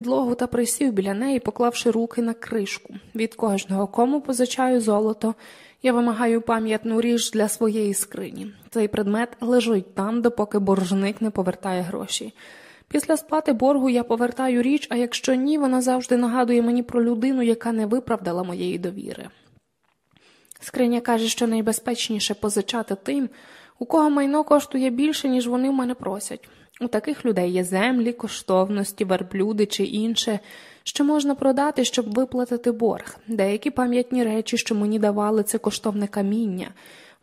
підлогу та присів біля неї, поклавши руки на кришку. Від кожного, кому позичаю золото, я вимагаю пам'ятну річ для своєї скрині. Цей предмет лежить там, допоки боржник не повертає гроші. Після сплати боргу я повертаю річ, а якщо ні, вона завжди нагадує мені про людину, яка не виправдала моєї довіри. Скриня каже, що найбезпечніше позичати тим, у кого майно коштує більше, ніж вони в мене просять. У таких людей є землі, коштовності, верблюди чи інше, що можна продати, щоб виплатити борг. Деякі пам'ятні речі, що мені давали, це коштовне каміння.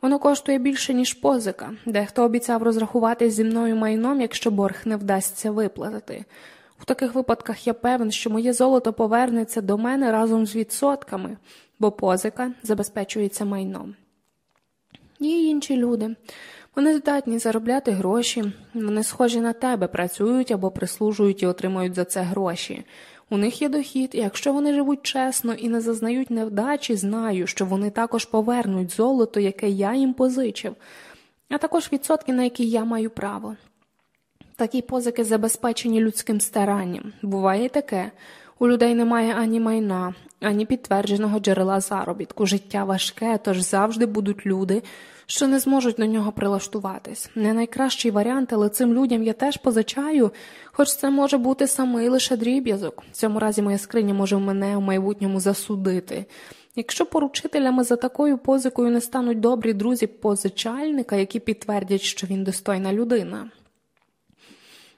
Воно коштує більше, ніж позика. Дехто обіцяв розрахуватись зі мною майном, якщо борг не вдасться виплатити. У таких випадках я певен, що моє золото повернеться до мене разом з відсотками, бо позика забезпечується майном. Є інші люди. Вони здатні заробляти гроші, вони схожі на тебе, працюють або прислужують і отримують за це гроші. У них є дохід, і якщо вони живуть чесно і не зазнають невдачі, знаю, що вони також повернуть золото, яке я їм позичив, а також відсотки, на які я маю право. Такі позики забезпечені людським старанням. Буває таке. У людей немає ані майна, ані підтвердженого джерела заробітку. Життя важке, тож завжди будуть люди, що не зможуть на нього прилаштуватись. Не найкращий варіант, але цим людям я теж позичаю, хоч це може бути самий лише дріб'язок. В цьому разі моя скриня може мене в майбутньому засудити. Якщо поручителями за такою позикою не стануть добрі друзі позичальника, які підтвердять, що він достойна людина.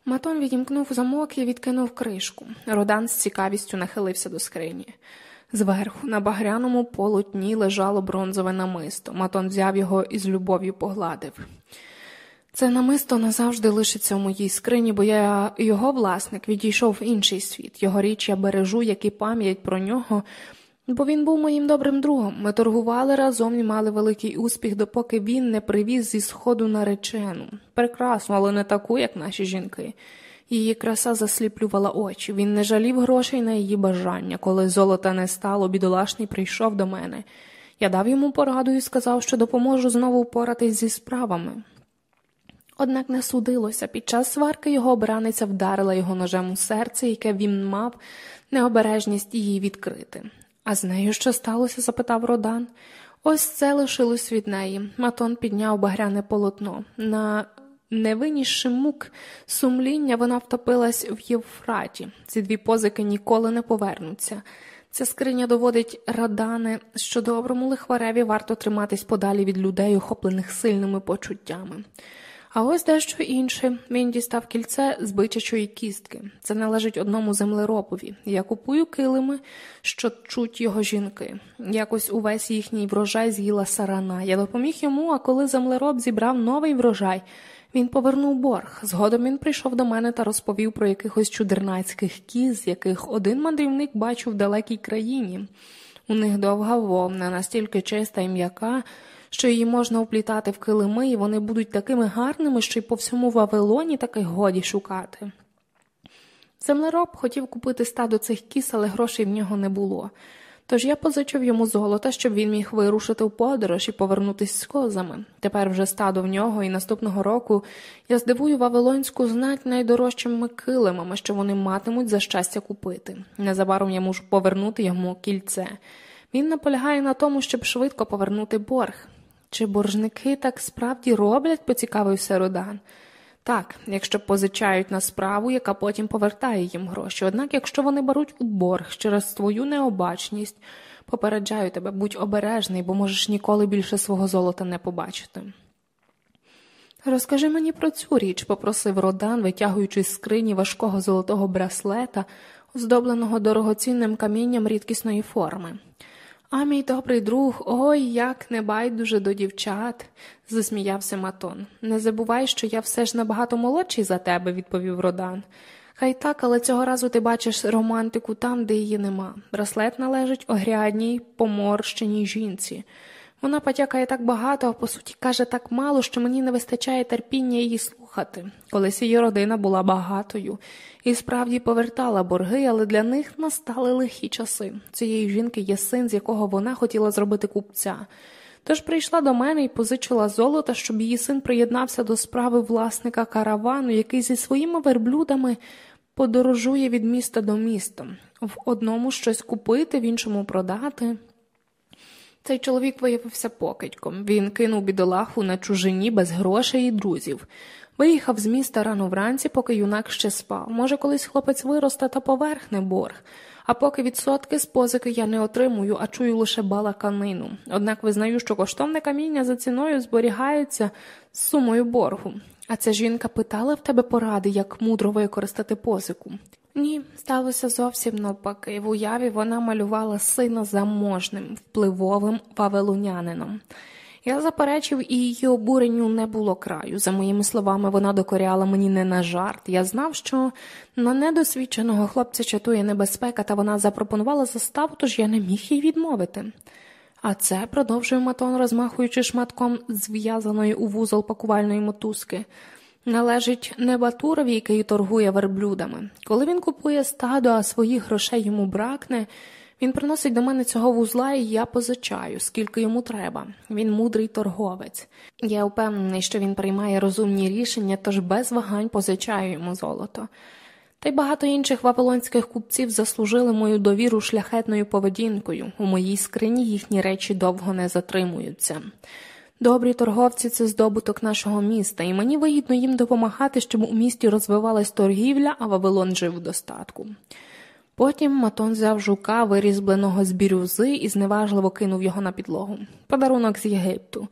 Матон відімкнув замок і відкинув кришку. Родан з цікавістю нахилився до скрині. Зверху, на багряному полотні лежало бронзове намисто. Матон взяв його і з любов'ю погладив. Це намисто назавжди лишиться в моїй скрині, бо я його власник відійшов в інший світ. Його річ я бережу, як і пам'ять про нього, бо він був моїм добрим другом. Ми торгували разом і мали великий успіх, допоки він не привіз зі сходу наречену. Прекрасну, але не таку, як наші жінки. Її краса засліплювала очі. Він не жалів грошей на її бажання. Коли золота не стало, бідолашний прийшов до мене. Я дав йому пораду і сказав, що допоможу знову впоратись зі справами. Однак не судилося. Під час сварки його обраниця вдарила його ножем у серце, яке він мав необережність її відкрити. А з нею що сталося? запитав Родан. Ось це лишилось від неї. Матон підняв багряне полотно. На не винісши мук сумління, вона втопилась в Євфраті. Ці дві позики ніколи не повернуться. Ця скриня доводить радане, що доброму лихвареві варто триматись подалі від людей, охоплених сильними почуттями. А ось дещо інше він дістав кільце з бичачої кістки. Це належить одному землеробові. Я купую килими, що чуть його жінки. Якось увесь їхній врожай з'їла сарана. Я допоміг йому, а коли землероб зібрав новий врожай. Він повернув борг. Згодом він прийшов до мене та розповів про якихось чудернацьких кіз, яких один мандрівник бачив в далекій країні. У них довга вовна, настільки чиста і м'яка, що її можна вплітати в килими, і вони будуть такими гарними, що й по всьому Вавилоні таких годі шукати. Землероб хотів купити стадо цих кіз, але грошей в нього не було. Тож я позичив йому золота, щоб він міг вирушити в подорож і повернутися з козами. Тепер вже стадо в нього, і наступного року я здивую Вавилонську знать найдорожчими килимами, що вони матимуть за щастя купити. Незабаром я можу повернути йому кільце. Він наполягає на тому, щоб швидко повернути борг. Чи боржники так справді роблять? поцікавився Родан. Так, якщо позичають на справу, яка потім повертає їм гроші. Однак, якщо вони беруть у борг через твою необачність, попереджаю тебе, будь обережний, бо можеш ніколи більше свого золота не побачити. Розкажи мені про цю річ, попросив Родан, витягуючи з скрині важкого золотого браслета, оздобленого дорогоцінним камінням рідкісної форми. А мій добрий друг, ой, як не байдуже до дівчат, засміявся Матон. Не забувай, що я все ж набагато молодший за тебе, відповів Родан. Хай так, але цього разу ти бачиш романтику там, де її нема. Браслет належить огрядній, поморщеній жінці. Вона потякає так багато, а по суті каже так мало, що мені не вистачає терпіння її слухати. Колись її родина була багатою і справді повертала борги, але для них настали лихі часи. Цієї жінки є син, з якого вона хотіла зробити купця. Тож прийшла до мене і позичила золото, щоб її син приєднався до справи власника каравану, який зі своїми верблюдами подорожує від міста до міста, в одному щось купити, в іншому продати. Цей чоловік виявився покидьком. Він кинув бідолаху на чужині без грошей і друзів. Виїхав з міста рано вранці, поки юнак ще спав. Може, колись хлопець виросте та поверхне борг. А поки відсотки з позики я не отримую, а чую лише балаканину. Однак визнаю, що коштовне каміння за ціною зберігається з сумою боргу. А ця жінка питала в тебе поради, як мудро використати позику. Ні, сталося зовсім навпаки. В уяві вона малювала сина заможним, впливовим вавилонянином. Я заперечив, і її обуренню не було краю. За моїми словами, вона докоряла мені не на жарт. Я знав, що на недосвідченого хлопця чатує небезпека, та вона запропонувала заставу, тож я не міг їй відмовити. А це, продовжує Матон, розмахуючи шматком зв'язаної у вузол пакувальної мотузки, належить не Батурові, який торгує верблюдами. Коли він купує стадо, а своїх грошей йому бракне. Він приносить до мене цього вузла, і я позичаю, скільки йому треба. Він мудрий торговець. Я впевнений, що він приймає розумні рішення, тож без вагань позичаю йому золото. Та й багато інших вавилонських купців заслужили мою довіру шляхетною поведінкою. У моїй скрині їхні речі довго не затримуються. Добрі торговці це здобуток нашого міста, і мені вигідно їм допомагати, щоб у місті розвивалась торгівля, а Вавилон жив в достатку. Потім Матон взяв жука, вирізбленого з бірюзи, і зневажливо кинув його на підлогу. Подарунок з Єгипту.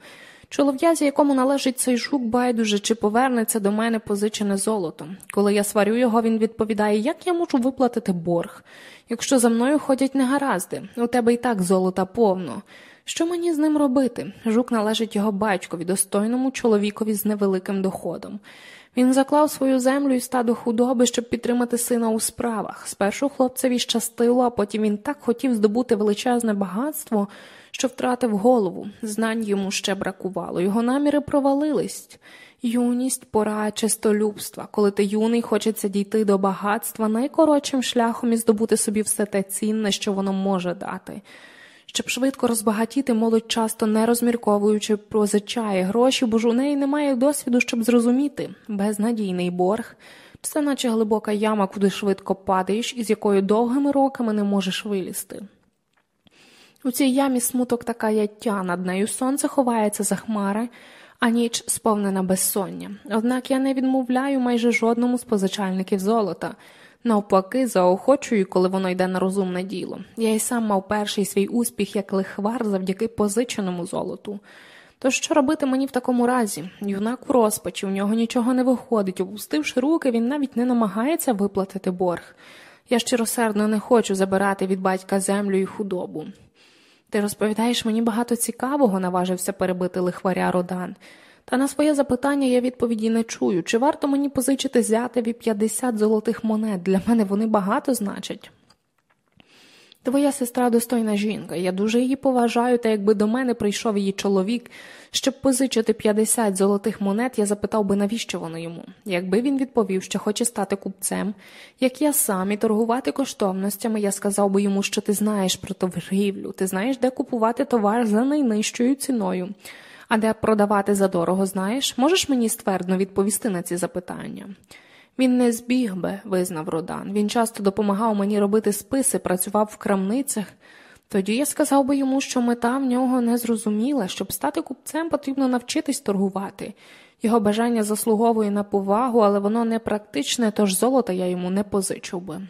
Чолов'язі, якому належить цей жук, байдуже чи повернеться до мене позичене золото. Коли я сварю його, він відповідає, як я можу виплатити борг. Якщо за мною ходять негаразди, у тебе і так золота повно. Що мені з ним робити? Жук належить його батькові, достойному чоловікові з невеликим доходом. Він заклав свою землю і стадо худоби, щоб підтримати сина у справах. Спершу хлопцеві щастило, а потім він так хотів здобути величезне багатство, що втратив голову. Знань йому ще бракувало. Його наміри провалились. Юність, пора чистолюбства. Коли ти юний, хочеться дійти до багатства найкоротшим шляхом і здобути собі все те цінне, що воно може дати. Щоб швидко розбагатіти, молодь часто не розмірковуючи позичає гроші, бо ж у неї немає досвіду, щоб зрозуміти безнадійний борг. Це наче глибока яма, куди швидко падаєш, і з якою довгими роками не можеш вилізти. У цій ямі смуток така яття, над нею сонце ховається за хмари, а ніч сповнена безсоння. Однак я не відмовляю майже жодному з позичальників золота. Навпаки, заохочую, коли воно йде на розумне діло. Я й сам мав перший свій успіх як лихвар завдяки позиченому золоту. То що робити мені в такому разі? Юнак у розпачі, у нього нічого не виходить. Опустивши руки, він навіть не намагається виплатити борг. Я щиросердно не хочу забирати від батька землю і худобу. Ти розповідаєш мені багато цікавого, наважився перебити лихваря Родан. Та на своє запитання я відповіді не чую, чи варто мені позичити зятеві 50 золотих монет, для мене вони багато значать. Твоя сестра достойна жінка, я дуже її поважаю, та якби до мене прийшов її чоловік, щоб позичити 50 золотих монет, я запитав би, навіщо воно йому. Якби він відповів, що хоче стати купцем, як я сам і торгувати коштовностями, я сказав би йому, що ти знаєш про торгівлю, ти знаєш, де купувати товар за найнижчою ціною. А де продавати задорого знаєш? Можеш мені ствердно відповісти на ці запитання? Він не збіг би, визнав Родан. Він часто допомагав мені робити списи, працював в крамницях. Тоді я сказав би йому, що мета в нього не зрозуміла, щоб стати купцем, потрібно навчитись торгувати. Його бажання заслуговує на повагу, але воно не практичне, тож золота я йому не позичив би.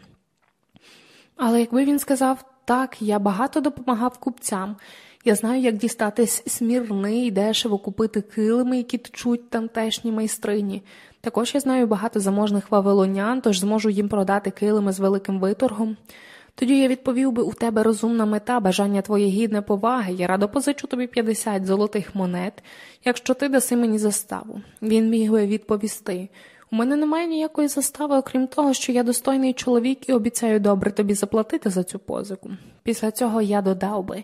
Але якби він сказав так, я багато допомагав купцям, я знаю, як дістатись смірни і дешево купити килими, які течуть тамтешні майстрині. Також я знаю багато заможних вавилонян, тож зможу їм продати килими з великим виторгом. Тоді я відповів би у тебе розумна мета, бажання твоє гідне поваги, я радо позичу тобі 50 золотих монет, якщо ти даси мені заставу. Він міг би відповісти. У мене немає ніякої застави, окрім того, що я достойний чоловік і обіцяю добре тобі заплатити за цю позику. Після цього я додав би.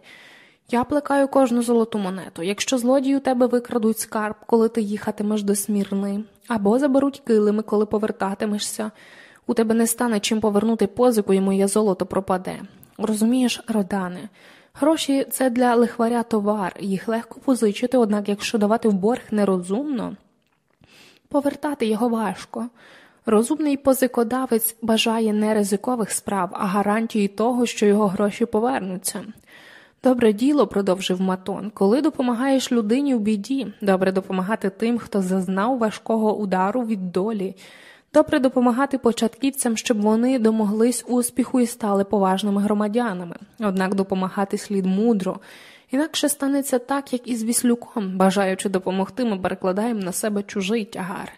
Я плекаю кожну золоту монету. Якщо злодії у тебе викрадуть скарб, коли ти їхатимеш до смірни, або заберуть килими, коли повертатимешся, у тебе не стане чим повернути позику, і моє золото пропаде. Розумієш, Родане, гроші це для лихваря товар, їх легко позичити, однак якщо давати в борг нерозумно, повертати його важко. Розумний позикодавець бажає не ризикових справ, а гарантії того, що його гроші повернуться. Добре діло, продовжив Матон, коли допомагаєш людині в біді, добре допомагати тим, хто зазнав важкого удару від долі, добре допомагати початківцям, щоб вони домоглись успіху і стали поважними громадянами, однак допомагати слід мудро. Інакше станеться так, як і з Віслюком, бажаючи допомогти, ми перекладаємо на себе чужий тягар.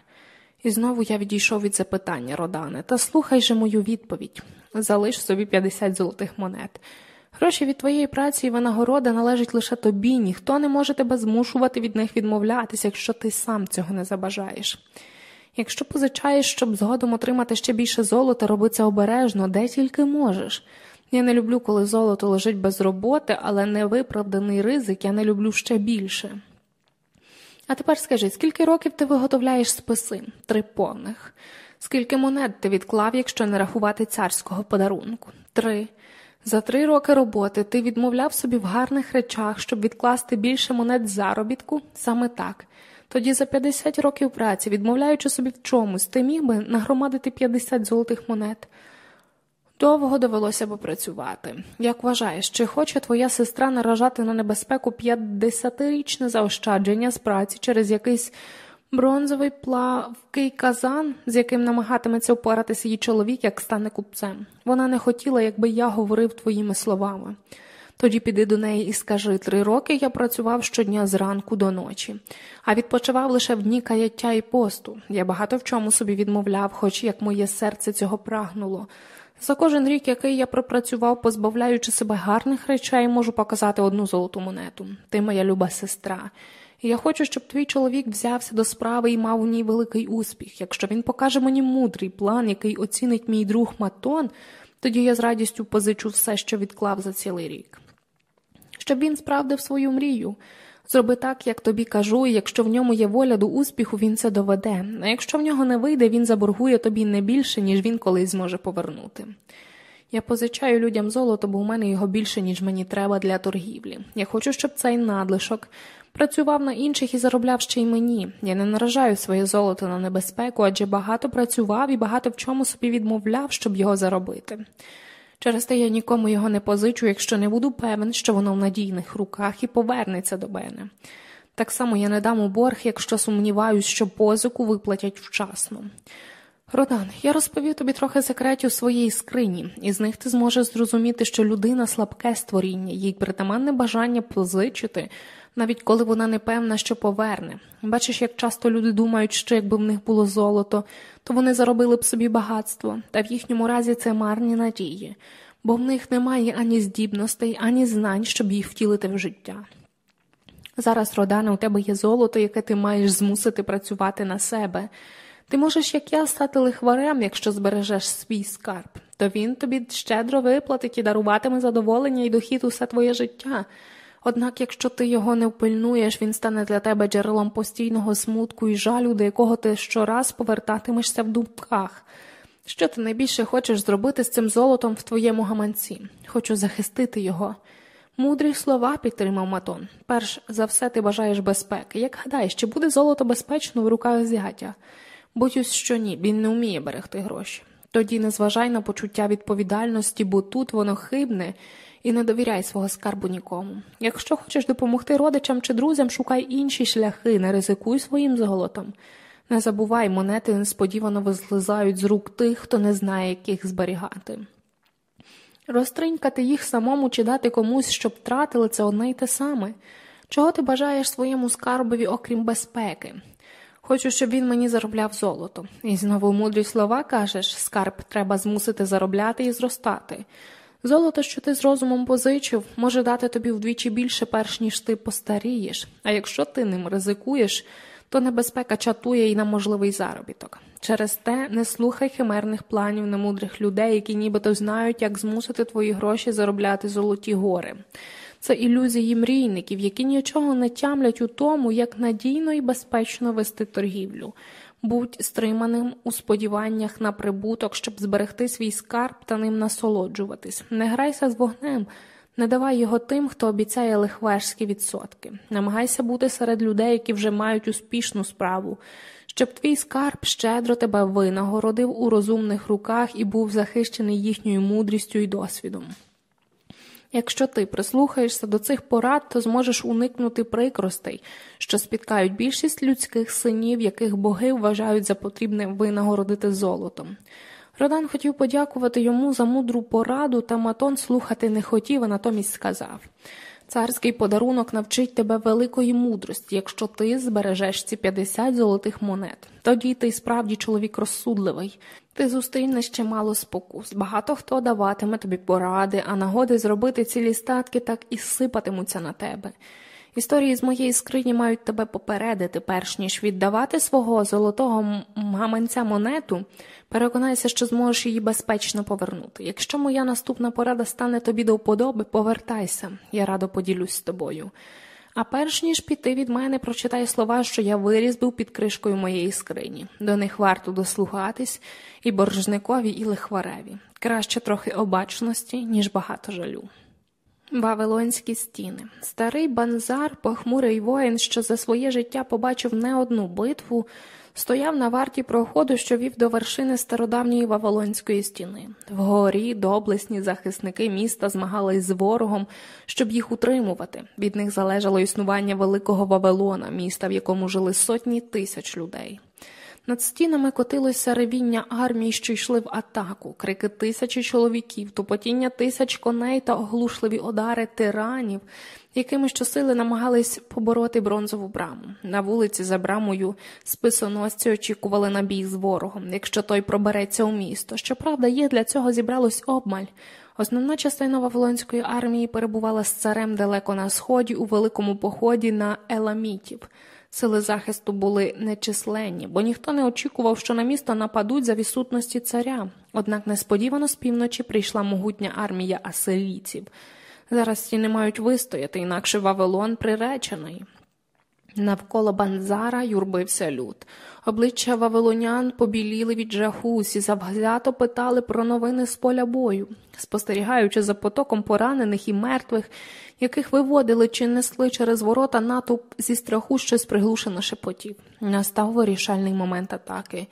І знову я відійшов від запитання, Родане, та слухай же мою відповідь залиш собі 50 золотих монет. Гроші від твоєї праці і винагорода належать лише тобі, ніхто не може тебе змушувати від них відмовлятися, якщо ти сам цього не забажаєш. Якщо позичаєш, щоб згодом отримати ще більше золота, роби це обережно, де тільки можеш. Я не люблю, коли золото лежить без роботи, але невиправданий ризик я не люблю ще більше. А тепер скажи, скільки років ти виготовляєш списи? Три повних. Скільки монет ти відклав, якщо не рахувати царського подарунку? Три. За три роки роботи ти відмовляв собі в гарних речах, щоб відкласти більше монет заробітку? Саме так. Тоді за 50 років праці, відмовляючи собі в чомусь, ти міг би нагромадити 50 золотих монет. Довго довелося попрацювати. Як вважаєш, чи хоче твоя сестра наражати на небезпеку 50-річне заощадження з праці через якийсь бронзовий плавкий казан, з яким намагатиметься впоратися її чоловік, як стане купцем? Вона не хотіла, якби я говорив твоїми словами. Тоді піди до неї і скажи три роки я працював щодня зранку до ночі, а відпочивав лише в дні каяття і посту. Я багато в чому собі відмовляв, хоч як моє серце цього прагнуло. За кожен рік, який я пропрацював, позбавляючи себе гарних речей, можу показати одну золоту монету. Ти моя люба сестра. Я хочу, щоб твій чоловік взявся до справи і мав у ній великий успіх. Якщо він покаже мені мудрий план, який оцінить мій друг Матон, тоді я з радістю позичу все, що відклав за цілий рік. Щоб він справдив свою мрію. Зроби так, як тобі кажу, і якщо в ньому є воля до успіху, він це доведе, а якщо в нього не вийде, він заборгує тобі не більше, ніж він колись зможе повернути. Я позичаю людям золото, бо в мене його більше, ніж мені треба для торгівлі. Я хочу, щоб цей надлишок працював на інших і заробляв ще й мені. Я не наражаю своє золото на небезпеку, адже багато працював і багато в чому собі відмовляв, щоб його заробити. Через те я нікому його не позичу, якщо не буду певен, що воно в надійних руках і повернеться до мене. Так само я не дам у борг, якщо сумніваюсь, що позику виплатять вчасно. Родан, я розповів тобі трохи секретів своєї скрині, і з них ти зможеш зрозуміти, що людина слабке створіння, їй притаманне бажання позичити, навіть коли вона не певна, що поверне. Бачиш, як часто люди думають, що якби в них було золото, то вони заробили б собі багатство, та в їхньому разі це марні надії, бо в них немає ані здібностей, ані знань, щоб їх втілити в життя. Зараз, Родане, у тебе є золото, яке ти маєш змусити працювати на себе. Ти можеш, як я, стати лихварем, якщо збережеш свій скарб, то він тобі щедро виплатить і даруватиме задоволення і дохід усе твоє життя. Однак, якщо ти його не впильнуєш, він стане для тебе джерелом постійного смутку і жалю, до якого ти щораз повертатимешся в думках. Що ти найбільше хочеш зробити з цим золотом в твоєму гаманці? Хочу захистити його. Мудрі слова підтримав Матон. Перш за все ти бажаєш безпеки. Як гадаєш, чи буде золото безпечно в руках зятя? Боюсь, що ні, він не вміє берегти гроші. Тоді не зважай на почуття відповідальності, бо тут воно хибне, і не довіряй свого скарбу нікому. Якщо хочеш допомогти родичам чи друзям, шукай інші шляхи, не ризикуй своїм золотом. Не забувай, монети несподівано визлизають з рук тих, хто не знає, яких зберігати. Розтринькати їх самому чи дати комусь, щоб втратили це одне й те саме. Чого ти бажаєш своєму скарбові, окрім безпеки? Хочу, щоб він мені заробляв золото. І знову мудрі слова кажеш скарб треба змусити заробляти і зростати. Золото, що ти з розумом позичив, може дати тобі вдвічі більше, перш ніж ти постарієш, а якщо ти ним ризикуєш, то небезпека чатує і на можливий заробіток. Через те не слухай химерних планів немудрих людей, які нібито знають, як змусити твої гроші заробляти золоті гори. Це ілюзії мрійників, які нічого не тямлять у тому, як надійно і безпечно вести торгівлю будь стриманим у сподіваннях на прибуток, щоб зберегти свій скарб та ним насолоджуватись. Не грайся з вогнем, не давай його тим, хто обіцяє лихвешські відсотки. Намагайся бути серед людей, які вже мають успішну справу, щоб твій скарб щедро тебе винагородив у розумних руках і був захищений їхньою мудрістю і досвідом. Якщо ти прислухаєшся до цих порад, то зможеш уникнути прикростей, що спіткають більшість людських синів, яких боги вважають за потрібне винагородити золотом. Родан хотів подякувати йому за мудру пораду, та Матон слухати не хотів, а натомість сказав Царський подарунок навчить тебе великої мудрості, якщо ти збережеш ці 50 золотих монет. Тоді ти справді чоловік розсудливий. Ти зустрінеш чимало спокус. Багато хто даватиме тобі поради, а нагоди зробити цілі статки так і сипатимуться на тебе. Історії з моєї скрині мають тебе попередити, перш ніж віддавати свого золотого гаманця монету, переконайся, що зможеш її безпечно повернути. Якщо моя наступна порада стане тобі до вподоби, повертайся, я радо поділюсь з тобою. А перш ніж піти від мене, прочитай слова, що я вирізбив під кришкою моєї скрині. До них варто дослухатись і боржникові, і лихвареві. Краще трохи обачності, ніж багато жалю. Вавилонські стіни. Старий банзар, похмурий воїн, що за своє життя побачив не одну битву, стояв на варті проходу, що вів до вершини стародавньої Вавилонської стіни. Вгорі доблесні захисники міста змагались з ворогом, щоб їх утримувати. Від них залежало існування великого Вавилона, міста, в якому жили сотні тисяч людей. Над стінами котилося ревіння армії, що йшли в атаку, крики тисячі чоловіків, тупотіння тисяч коней та оглушливі удари тиранів, якими щосили намагались побороти бронзову браму. На вулиці за брамою списоносці очікували на бій з ворогом, якщо той пробереться у місто. Щоправда, їх для цього зібралось обмаль. Основна частина Вавилонської армії перебувала з царем далеко на сході у великому поході на Еламітів. Сили захисту були нечисленні, бо ніхто не очікував, що на місто нападуть за відсутності царя. Однак несподівано з півночі прийшла могутня армія асилійців. Зараз ці не мають вистояти, інакше Вавилон приречений. Навколо банзара юрбився люд. Обличчя вавилонян побіліли від жаху, усі завзято питали про новини з поля бою, спостерігаючи за потоком поранених і мертвих, яких виводили чи несли через ворота натовп зі страху щось приглушено шепотів. Настав вирішальний момент атаки.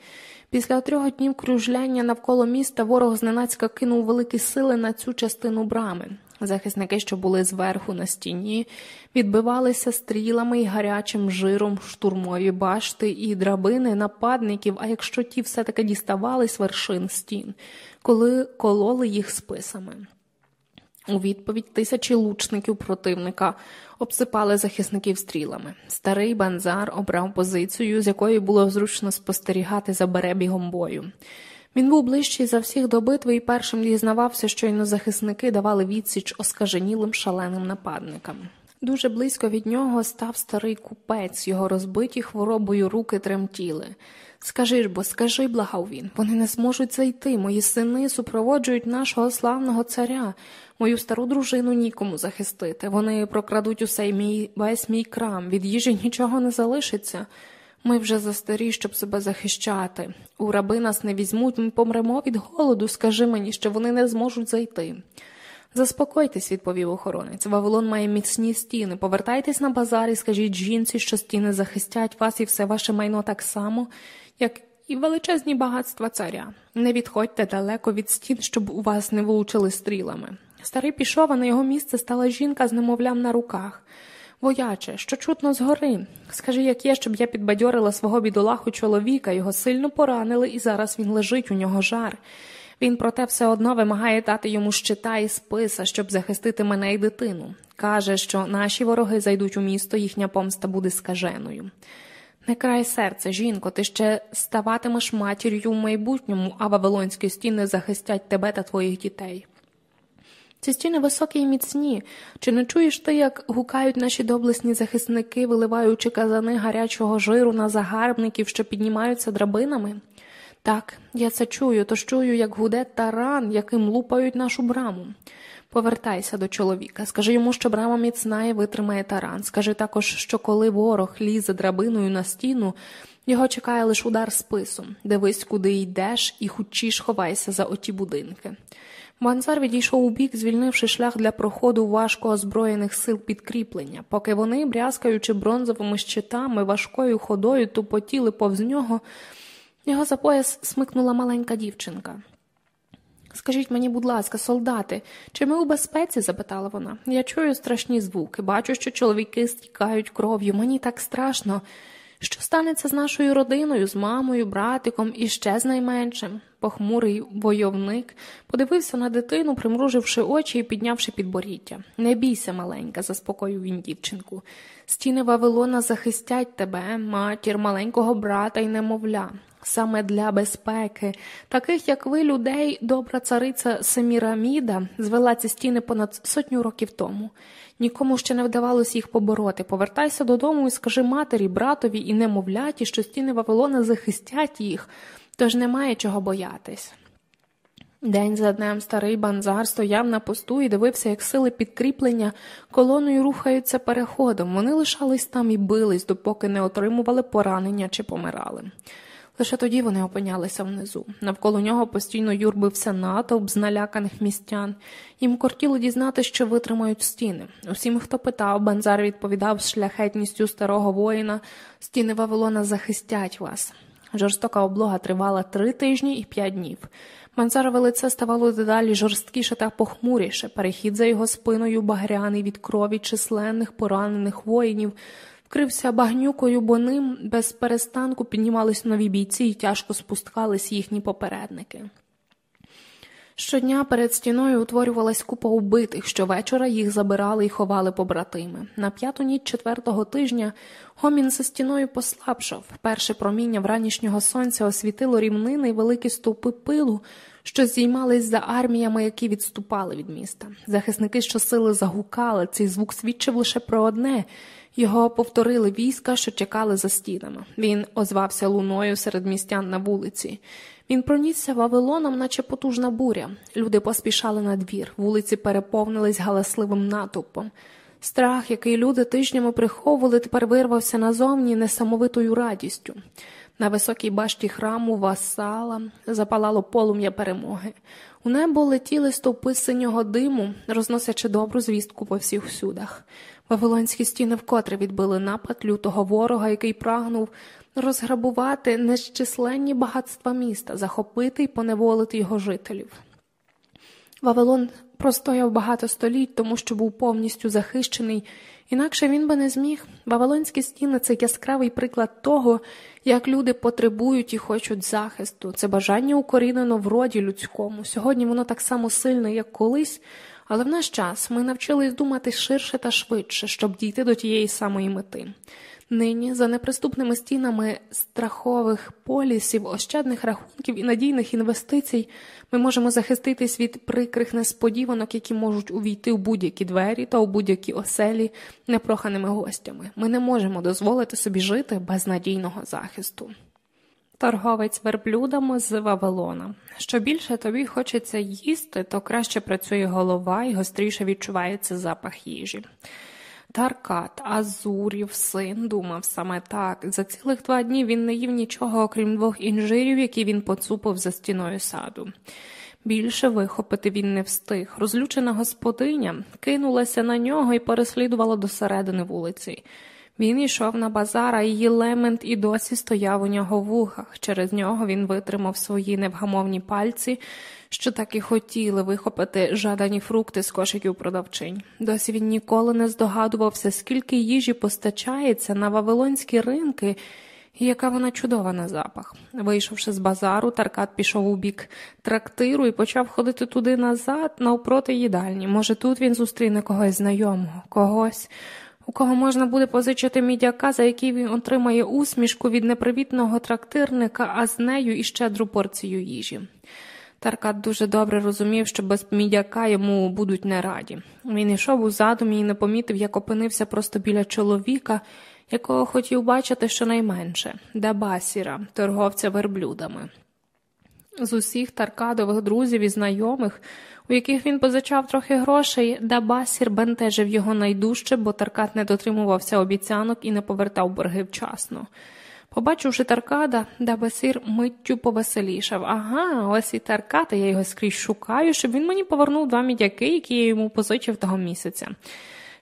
Після трьох днів кружляння навколо міста ворог зненацька кинув великі сили на цю частину брами. Захисники, що були зверху на стіні, відбивалися стрілами і гарячим жиром штурмові башти і драбини нападників, а якщо ті все таки діставались вершин стін, коли кололи їх списами. У відповідь тисячі лучників противника обсипали захисників стрілами. Старий банзар обрав позицію, з якої було зручно спостерігати за беребігом бою. Він був ближчий за всіх до битви і першим дізнавався, що інозахисники давали відсіч оскаженілим шаленим нападникам. Дуже близько від нього став старий купець, його розбиті хворобою руки тремтіли. Скажи ж бо, скажи, благав він, вони не зможуть зайти. Мої сини супроводжують нашого славного царя, мою стару дружину нікому захистити. Вони прокрадуть усе мій весь мій крам, від їжі нічого не залишиться. Ми вже застарі, щоб себе захищати. У раби нас не візьмуть, ми помремо від голоду. Скажи мені, що вони не зможуть зайти. Заспокойтесь, відповів охоронець. Вавилон має міцні стіни. Повертайтесь на базар і скажіть жінці, що стіни захистять вас і все ваше майно так само, як і величезні багатства царя. Не відходьте далеко від стін, щоб у вас не влучили стрілами. Старий пішов, а на його місце стала жінка з немовлям на руках. Вояче, що чутно згори. Скажи, як є, щоб я підбадьорила свого бідолаху чоловіка, його сильно поранили, і зараз він лежить, у нього жар. Він, проте, все одно вимагає дати йому щита і списа, щоб захистити мене і дитину. Каже, що наші вороги зайдуть у місто, їхня помста буде скаженою. Не край серце, жінко, ти ще ставатимеш матір'ю в майбутньому, а вавилонські стіни захистять тебе та твоїх дітей. Ці стіни високі і міцні. Чи не чуєш ти, як гукають наші доблесні захисники, виливаючи казани гарячого жиру на загарбників, що піднімаються драбинами? Так, я це чую, то чую, як гуде таран, яким лупають нашу браму. Повертайся до чоловіка, скажи йому, що брама міцна і витримає таран. Скажи також, що коли ворог лізе драбиною на стіну, його чекає лише удар списом. Дивись, куди йдеш, і хучіш ховайся за оті будинки. Банзар відійшов у бік, звільнивши шлях для проходу важко озброєних сил підкріплення, поки вони, брязкаючи бронзовими щитами, важкою ходою тупотіли повз нього, його за пояс смикнула маленька дівчинка. Скажіть мені, будь ласка, солдати, чи ми у безпеці? запитала вона. Я чую страшні звуки, бачу, що чоловіки стікають кров'ю. Мені так страшно. Що станеться з нашою родиною, з мамою, братиком і ще з найменшим? Похмурий войовник подивився на дитину, примруживши очі і піднявши підборіддя. Не бійся, маленька, заспокоїв він дівчинку. Стіни Вавилона захистять тебе, матір, маленького брата й немовля. Саме для безпеки, таких як ви, людей, добра цариця Семіраміда звела ці стіни понад сотню років тому. Нікому ще не вдавалося їх побороти. Повертайся додому і скажи матері, братові і немовляті, що стіни Вавилона захистять їх, тож немає чого боятись. День за днем старий банзар стояв на посту і дивився, як сили підкріплення колоною рухаються переходом. Вони лишались там і бились, допоки не отримували поранення чи помирали. Лише тоді вони опинялися внизу. Навколо нього постійно юрбився натовп з наляканих містян. Їм кортіло дізнати, що витримають стіни. Усім, хто питав, Банзар відповідав з шляхетністю старого воїна стіни Вавилона захистять вас. Жорстока облога тривала три тижні і п'ять днів. Банзарове лице ставало дедалі жорсткіше та похмуріше. Перехід за його спиною багряний від крові численних поранених воїнів вкрився багнюкою, бо ним без перестанку піднімались нові бійці і тяжко спускались їхні попередники. Щодня перед стіною утворювалась купа убитих, щовечора їх забирали і ховали побратими. На п'яту ніч четвертого тижня гомін за стіною послабшав. Перше проміння вранішнього сонця освітило рівнини й великі стовпи пилу, що зіймались за арміями, які відступали від міста. Захисники щосили загукали. Цей звук свідчив лише про одне його повторили війська, що чекали за стінами. Він озвався луною серед містян на вулиці. Він пронісся Вавилоном, наче потужна буря. Люди поспішали на двір, вулиці переповнились галасливим натовпом. Страх, який люди тижнями приховували, тепер вирвався назовні несамовитою радістю. На високій башті храму васала запалало полум'я перемоги. У небо летіли стовпи синього диму, розносячи добру звістку по всіх всюдах. Вавилонські стіни вкотре відбили напад лютого ворога, який прагнув розграбувати незчисленні багатства міста, захопити і поневолити його жителів. Вавилон простояв багато століть, тому що був повністю захищений, інакше він би не зміг. Вавилонські стіни це яскравий приклад того, як люди потребують і хочуть захисту. Це бажання укорінено в роді людському. Сьогодні воно так само сильне, як колись. Але в наш час ми навчились думати ширше та швидше, щоб дійти до тієї самої мети. Нині за неприступними стінами страхових полісів, ощадних рахунків і надійних інвестицій ми можемо захиститись від прикрих несподіванок, які можуть увійти в будь-які двері та у будь-які оселі непроханими гостями. Ми не можемо дозволити собі жити без надійного захисту. Торговець верблюдами з Вавилона. Що більше тобі хочеться їсти, то краще працює голова і гостріше відчувається запах їжі. Таркат, Азурів, син думав саме так. За цілих два дні він не їв нічого, окрім двох інжирів, які він поцупив за стіною саду. Більше вихопити він не встиг. Розлючена господиня кинулася на нього і переслідувала до середини вулиці. Він йшов на базар, а її лемент і досі стояв у нього в ухах. Через нього він витримав свої невгамовні пальці, що так і хотіли вихопити жадані фрукти з кошиків продавчинь. Досі він ніколи не здогадувався, скільки їжі постачається на вавилонські ринки. І яка вона чудова на запах. Вийшовши з базару, Таркат пішов у бік трактиру і почав ходити туди назад, навпроти їдальні. Може, тут він зустріне когось знайомого, когось, у кого можна буде позичити мідяка, за який він отримає усмішку від непривітного трактирника, а з нею і щедру порцію їжі. Таркат дуже добре розумів, що без мідяка йому будуть не раді. Він йшов у задумі і не помітив, як опинився просто біля чоловіка, якого хотів бачити щонайменше Дабасіра, торговця верблюдами. З усіх таркадових друзів і знайомих у яких він позичав трохи грошей, Дабасір бентежив його найдужче, бо Таркат не дотримувався обіцянок і не повертав борги вчасно. Побачивши Таркада, Дабасір миттю повеселішав. Ага, ось і Тарката, я його скрізь шукаю, щоб він мені повернув два мідяки, які я йому позичив того місяця.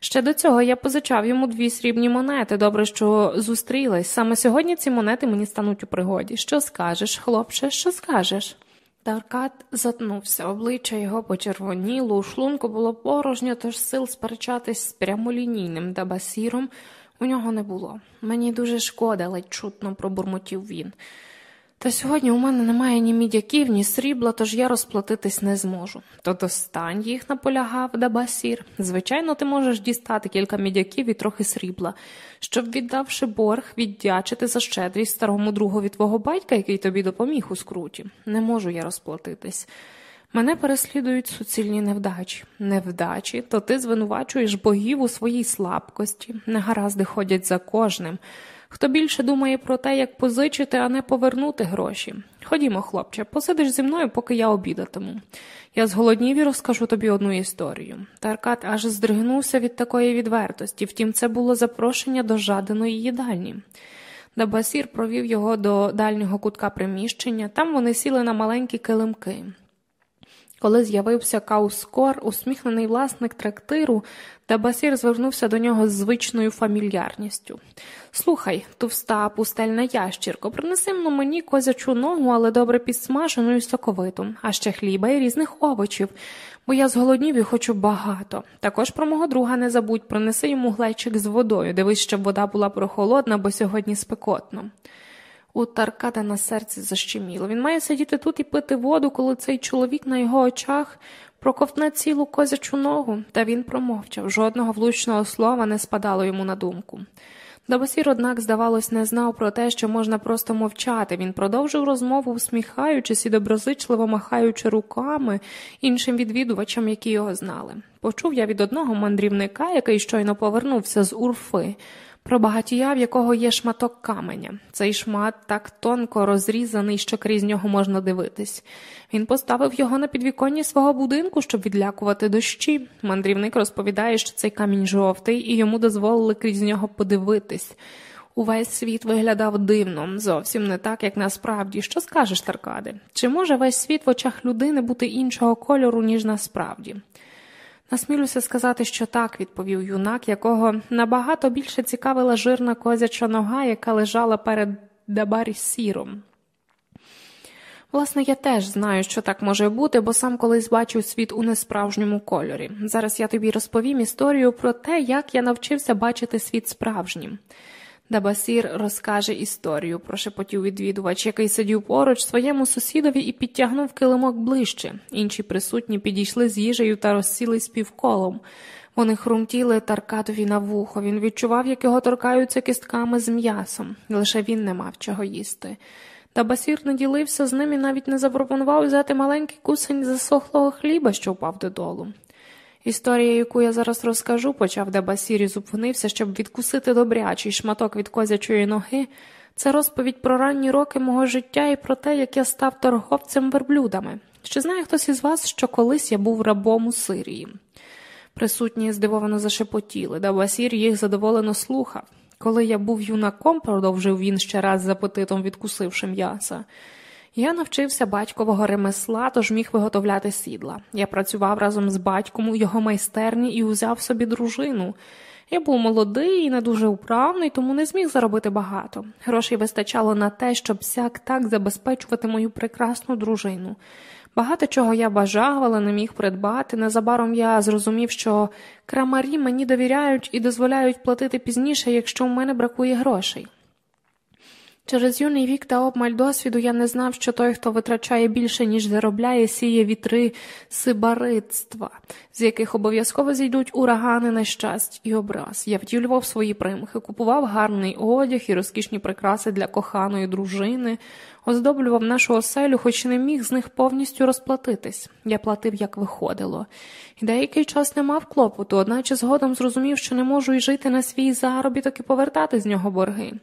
Ще до цього я позичав йому дві срібні монети. Добре, що зустрілись. Саме сьогодні ці монети мені стануть у пригоді. Що скажеш, хлопче, що скажеш? Таркат затнувся, обличчя його почервоніло, у шлунку було порожньо, тож сил сперечатись з прямолінійним дабасіром у нього не було. Мені дуже шкода, ледь чутно пробурмотів він. Та сьогодні у мене немає ні мідяків, ні срібла, тож я розплатитись не зможу. То достань їх, наполягав Дабасір. Звичайно, ти можеш дістати кілька мідяків і трохи срібла, щоб, віддавши борг, віддячити за щедрість старому другові твого батька, який тобі допоміг у скруті. Не можу я розплатитись. Мене переслідують суцільні невдачі. Невдачі, то ти звинувачуєш богів у своїй слабкості, негаразди ходять за кожним. Хто більше думає про те, як позичити, а не повернути гроші. Ходімо, хлопче, посидиш зі мною, поки я обідатиму. Я зголоднів і розкажу тобі одну історію. Таркат аж здригнувся від такої відвертості, втім, це було запрошення до жаданої їдальні. Дабасір провів його до дальнього кутка приміщення, там вони сіли на маленькі килимки. Коли з'явився Каускор, усміхнений власник трактиру, Дабасір звернувся до нього з звичною фамільярністю. Слухай, товста пустельна ящірко, принеси мені козячу ногу, але добре підсмажену і соковиту, а ще хліба і різних овочів, бо я зголоднів і хочу багато. Також про мого друга не забудь, принеси йому глечик з водою, дивись, щоб вода була прохолодна, бо сьогодні спекотно. У Тарката на серці защеміло. Він має сидіти тут і пити воду, коли цей чоловік на його очах проковтне цілу козячу ногу, та він промовчав. Жодного влучного слова не спадало йому на думку. Добосір, однак, здавалось, не знав про те, що можна просто мовчати. Він продовжив розмову, усміхаючись і доброзичливо махаючи руками іншим відвідувачам, які його знали. Почув я від одного мандрівника, який щойно повернувся з урфи про багатія, в якого є шматок каменя. Цей шмат так тонко розрізаний, що крізь нього можна дивитись. Він поставив його на підвіконні свого будинку, щоб відлякувати дощі. Мандрівник розповідає, що цей камінь жовтий, і йому дозволили крізь нього подивитись. Увесь світ виглядав дивно, зовсім не так, як насправді. Що скажеш, Таркаде? Чи може весь світ в очах людини бути іншого кольору, ніж насправді? Насмілюся сказати, що так, відповів юнак, якого набагато більше цікавила жирна козяча нога, яка лежала перед Дабарі сіром. Власне, я теж знаю, що так може бути, бо сам колись бачив світ у несправжньому кольорі. Зараз я тобі розповім історію про те, як я навчився бачити світ справжнім. Дабасір розкаже історію, прошепотів відвідувач, який сидів поруч своєму сусідові і підтягнув килимок ближче. Інші присутні підійшли з їжею та розсілись півколом. Вони хрумтіли Таркатові на вухо. Він відчував, як його торкаються кістками з м'ясом. Лише він не мав чого їсти. Табасір не ділився з ним і навіть не запропонував взяти маленький кусень засохлого хліба, що впав додолу. Історія, яку я зараз розкажу, почав Дебасір і зупинився, щоб відкусити добрячий шматок від козячої ноги. Це розповідь про ранні роки мого життя і про те, як я став торговцем верблюдами. Чи знає хтось із вас, що колись я був рабом у Сирії? Присутні здивовано зашепотіли, Дабасір їх задоволено слухав. Коли я був юнаком, продовжив він ще раз з апетитом відкусивши м'яса. Я навчився батькового ремесла, тож міг виготовляти сідла. Я працював разом з батьком у його майстерні і узяв собі дружину. Я був молодий і не дуже управний, тому не зміг заробити багато. Грошей вистачало на те, щоб сяк так забезпечувати мою прекрасну дружину. Багато чого я бажав, але не міг придбати. Незабаром я зрозумів, що крамарі мені довіряють і дозволяють платити пізніше, якщо в мене бракує грошей. Через юний вік та обмаль досвіду я не знав, що той, хто витрачає більше, ніж заробляє, сіє вітри сибаритства, з яких обов'язково зійдуть урагани нещасть і образ. Я втілював свої примхи, купував гарний одяг і розкішні прикраси для коханої дружини, оздоблював нашу оселю, хоч не міг з них повністю розплатитись. Я платив, як виходило. І деякий час не мав клопоту, одначе згодом зрозумів, що не можу й жити на свій заробіток і повертати з нього борги.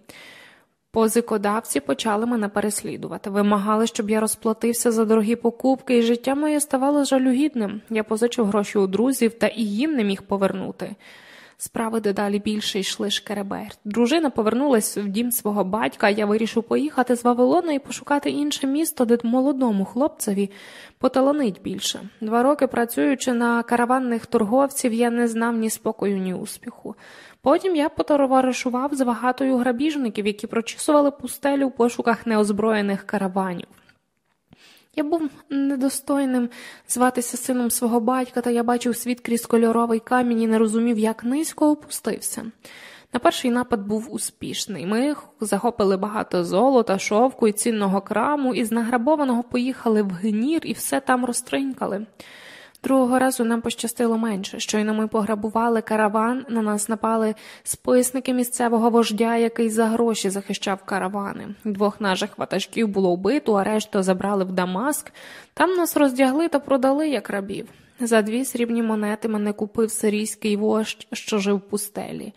Позикодавці почали мене переслідувати, вимагали, щоб я розплатився за дорогі покупки, і життя моє ставало жалюгідним. Я позичив гроші у друзів та і їм не міг повернути. Справи дедалі більше йшли шкереберть. Дружина повернулась в дім свого батька, я вирішив поїхати з Вавилона і пошукати інше місто, де молодому хлопцеві поталанить більше. Два роки працюючи на караванних торговців, я не знав ні спокою, ні успіху. Потім я потоваришував з багатою грабіжників, які прочісували пустелю в пошуках неозброєних караванів. Я був недостойним зватися сином свого батька, та я бачив світ крізь кольоровий камінь і не розумів, як низько опустився. На перший напад був успішний. Ми захопили багато золота, шовку і цінного краму, і з награбованого поїхали в гнір і все там розтринькали. Другого разу нам пощастило менше. Щойно ми пограбували караван, на нас напали списники місцевого вождя, який за гроші захищав каравани. Двох наших ватажків було вбито, а решту забрали в Дамаск. Там нас роздягли та продали як рабів. За дві срібні монети мене купив сирійський вождь, що жив в пустелі.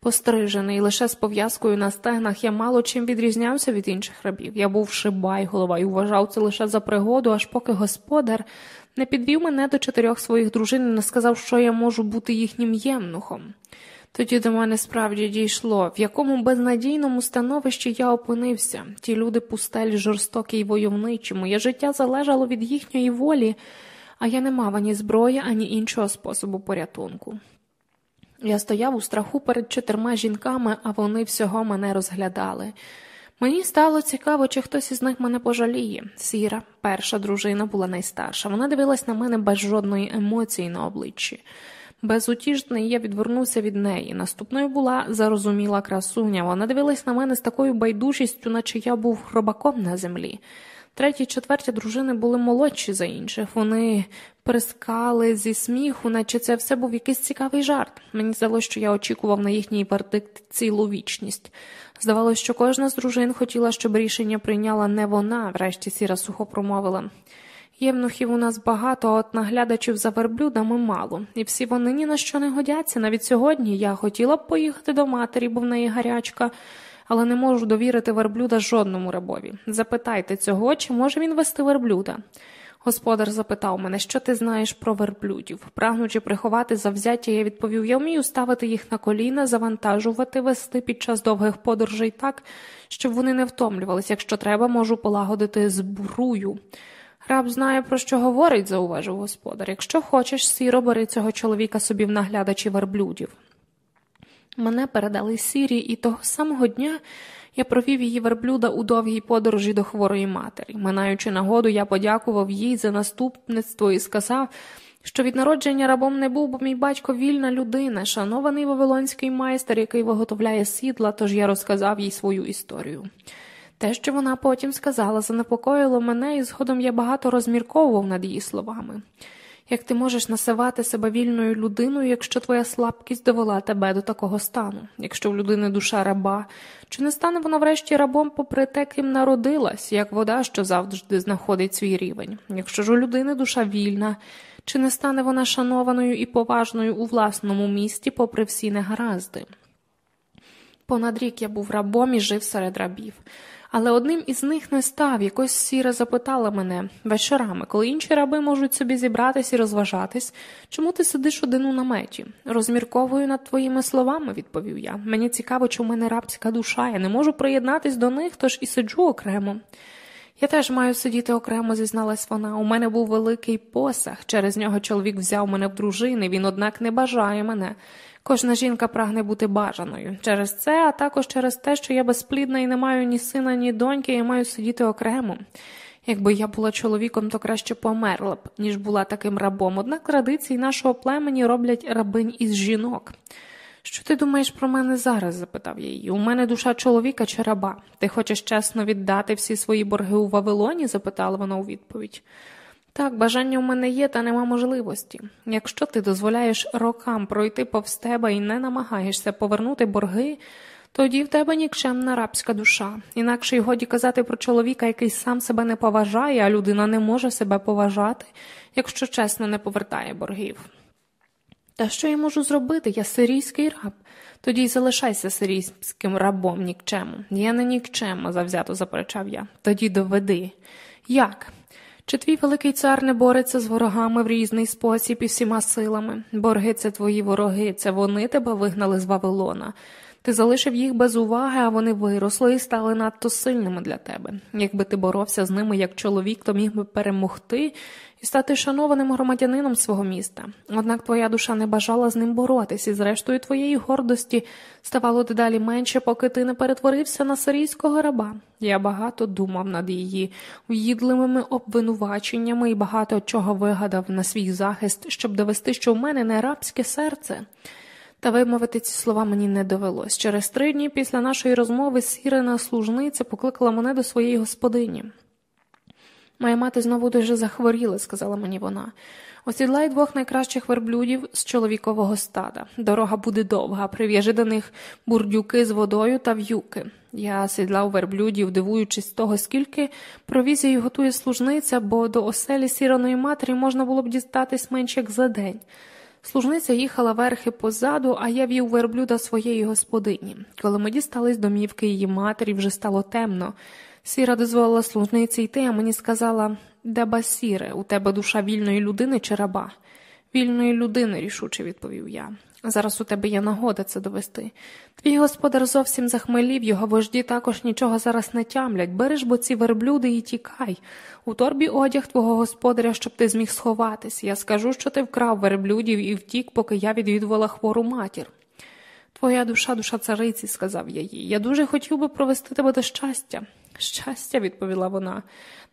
Пострижений, лише з пов'язкою на стегнах я мало чим відрізнявся від інших рабів. Я був шибай голова і вважав це лише за пригоду, аж поки господар не підвів мене до чотирьох своїх дружин і не сказав, що я можу бути їхнім ємнухом. Тоді до мене справді дійшло, в якому безнадійному становищі я опинився. Ті люди пустелі, жорстокі й войовничі, моє життя залежало від їхньої волі, а я не мав ані зброї, ані іншого способу порятунку. Я стояв у страху перед чотирма жінками, а вони всього мене розглядали. Мені стало цікаво, чи хтось із них мене пожаліє. Сіра, перша дружина була найстарша. Вона дивилась на мене без жодної емоції на обличчі. Безутішний я відвернувся від неї. Наступною була зарозуміла красуня. Вона дивилась на мене з такою байдужістю, наче я був хробаком на землі. Треті й четверті дружини були молодші за інших. Вони прискали зі сміху, наче це все був якийсь цікавий жарт. Мені здалося, що я очікував на їхній вердикт цілу вічність. Здавалося, що кожна з дружин хотіла, щоб рішення прийняла не вона, врешті сіра сухо промовила. Євнухів у нас багато, а от наглядачів за верблюдами мало, і всі вони ні на що не годяться. Навіть сьогодні я хотіла б поїхати до матері, бо в неї гарячка, але не можу довірити верблюда жодному рабові. Запитайте цього, чи може він вести верблюда. Господар запитав мене, що ти знаєш про верблюдів. Прагнучи приховати завзяття, я відповів, я вмію ставити їх на коліна, завантажувати, вести під час довгих подорожей так, щоб вони не втомлювалися. Якщо треба, можу полагодити збрую. Раб знає, про що говорить, зауважив господар. Якщо хочеш, сіро бери цього чоловіка собі в наглядачі верблюдів. Мене передали сірі, і того самого дня я провів її верблюда у довгій подорожі до хворої матері. Минаючи нагоду, я подякував їй за наступництво і сказав, що від народження рабом не був, бо мій батько вільна людина, шанований вавилонський майстер, який виготовляє сідла, тож я розказав їй свою історію. Те, що вона потім сказала, занепокоїло мене, і згодом я багато розмірковував над її словами. Як ти можеш насивати себе вільною людиною, якщо твоя слабкість довела тебе до такого стану, якщо в людини душа раба, чи не стане вона врешті рабом, попри те, ким народилась, як вода, що завжди знаходить свій рівень, якщо ж у людини душа вільна, чи не стане вона шанованою і поважною у власному місті, попри всі негаразди? Понад рік я був рабом і жив серед рабів. Але одним із них не став, якось сіра запитала мене вечорами, коли інші раби можуть собі зібратись і розважатись, чому ти сидиш один у наметі? Розмірковую над твоїми словами, відповів я. Мені цікаво, в мене рабська душа, я не можу приєднатись до них, тож і сиджу окремо. Я теж маю сидіти окремо, зізналась вона. У мене був великий посаг. Через нього чоловік взяв мене в дружини, він, однак, не бажає мене. Кожна жінка прагне бути бажаною. Через це, а також через те, що я безплідна і не маю ні сина, ні доньки, я маю сидіти окремо. Якби я була чоловіком, то краще померла б, ніж була таким рабом. Однак традиції нашого племені роблять рабинь із жінок. Що ти думаєш про мене зараз? запитав я її. У мене душа чоловіка чи раба. Ти хочеш чесно віддати всі свої борги у Вавилоні? запитала вона у відповідь. Так, бажання у мене є, та нема можливості. Якщо ти дозволяєш рокам пройти повз тебе і не намагаєшся повернути борги, тоді в тебе нікчемна рабська душа. Інакше й годі казати про чоловіка, який сам себе не поважає, а людина не може себе поважати, якщо чесно не повертає боргів. Та що я можу зробити? Я сирійський раб. Тоді й залишайся сирійським рабом нікчему. Я не нікчемо, завзято заперечав я. Тоді доведи. Як? Чи твій великий цар не бореться з ворогами в різний спосіб і всіма силами? Борги це твої вороги, це вони тебе вигнали з Вавилона. Ти залишив їх без уваги, а вони виросли і стали надто сильними для тебе. Якби ти боровся з ними як чоловік, то міг би перемогти і стати шанованим громадянином свого міста. Однак твоя душа не бажала з ним боротись, і, зрештою, твоєї гордості ставало дедалі менше, поки ти не перетворився на сирійського раба. Я багато думав над її в'їдливими обвинуваченнями і багато чого вигадав на свій захист, щоб довести, що в мене не рабське серце. Та вимовити ці слова мені не довелось. Через три дні після нашої розмови сірена служниця покликала мене до своєї господині. Моя мати знову дуже захворіла, сказала мені вона. Осідлай двох найкращих верблюдів з чоловікового стада. Дорога буде довга, прив'яжи до них бурдюки з водою та в'юки. Я сідлав верблюдів, дивуючись того, скільки провізії готує служниця, бо до оселі сіраної матері можна було б дістатись менше як за день. Служниця їхала верхи позаду, а я вів верблюда своєї господині. Коли ми дістались домівки її матері, вже стало темно. Сіра дозволила служниці йти, а мені сказала Деба сіре, у тебе душа вільної людини чи раба? Вільної людини, рішуче відповів я. Зараз у тебе є нагода це довести. Твій господар зовсім захмелів, його вожді також нічого зараз не тямлять. Береш бо ці верблюди і тікай. У торбі одяг твого господаря, щоб ти зміг сховатись. Я скажу, що ти вкрав верблюдів і втік, поки я відвідувала хвору матір. Твоя душа, душа цариці, сказав я їй. Я дуже хотів би провести тебе до щастя. Щастя, відповіла вона,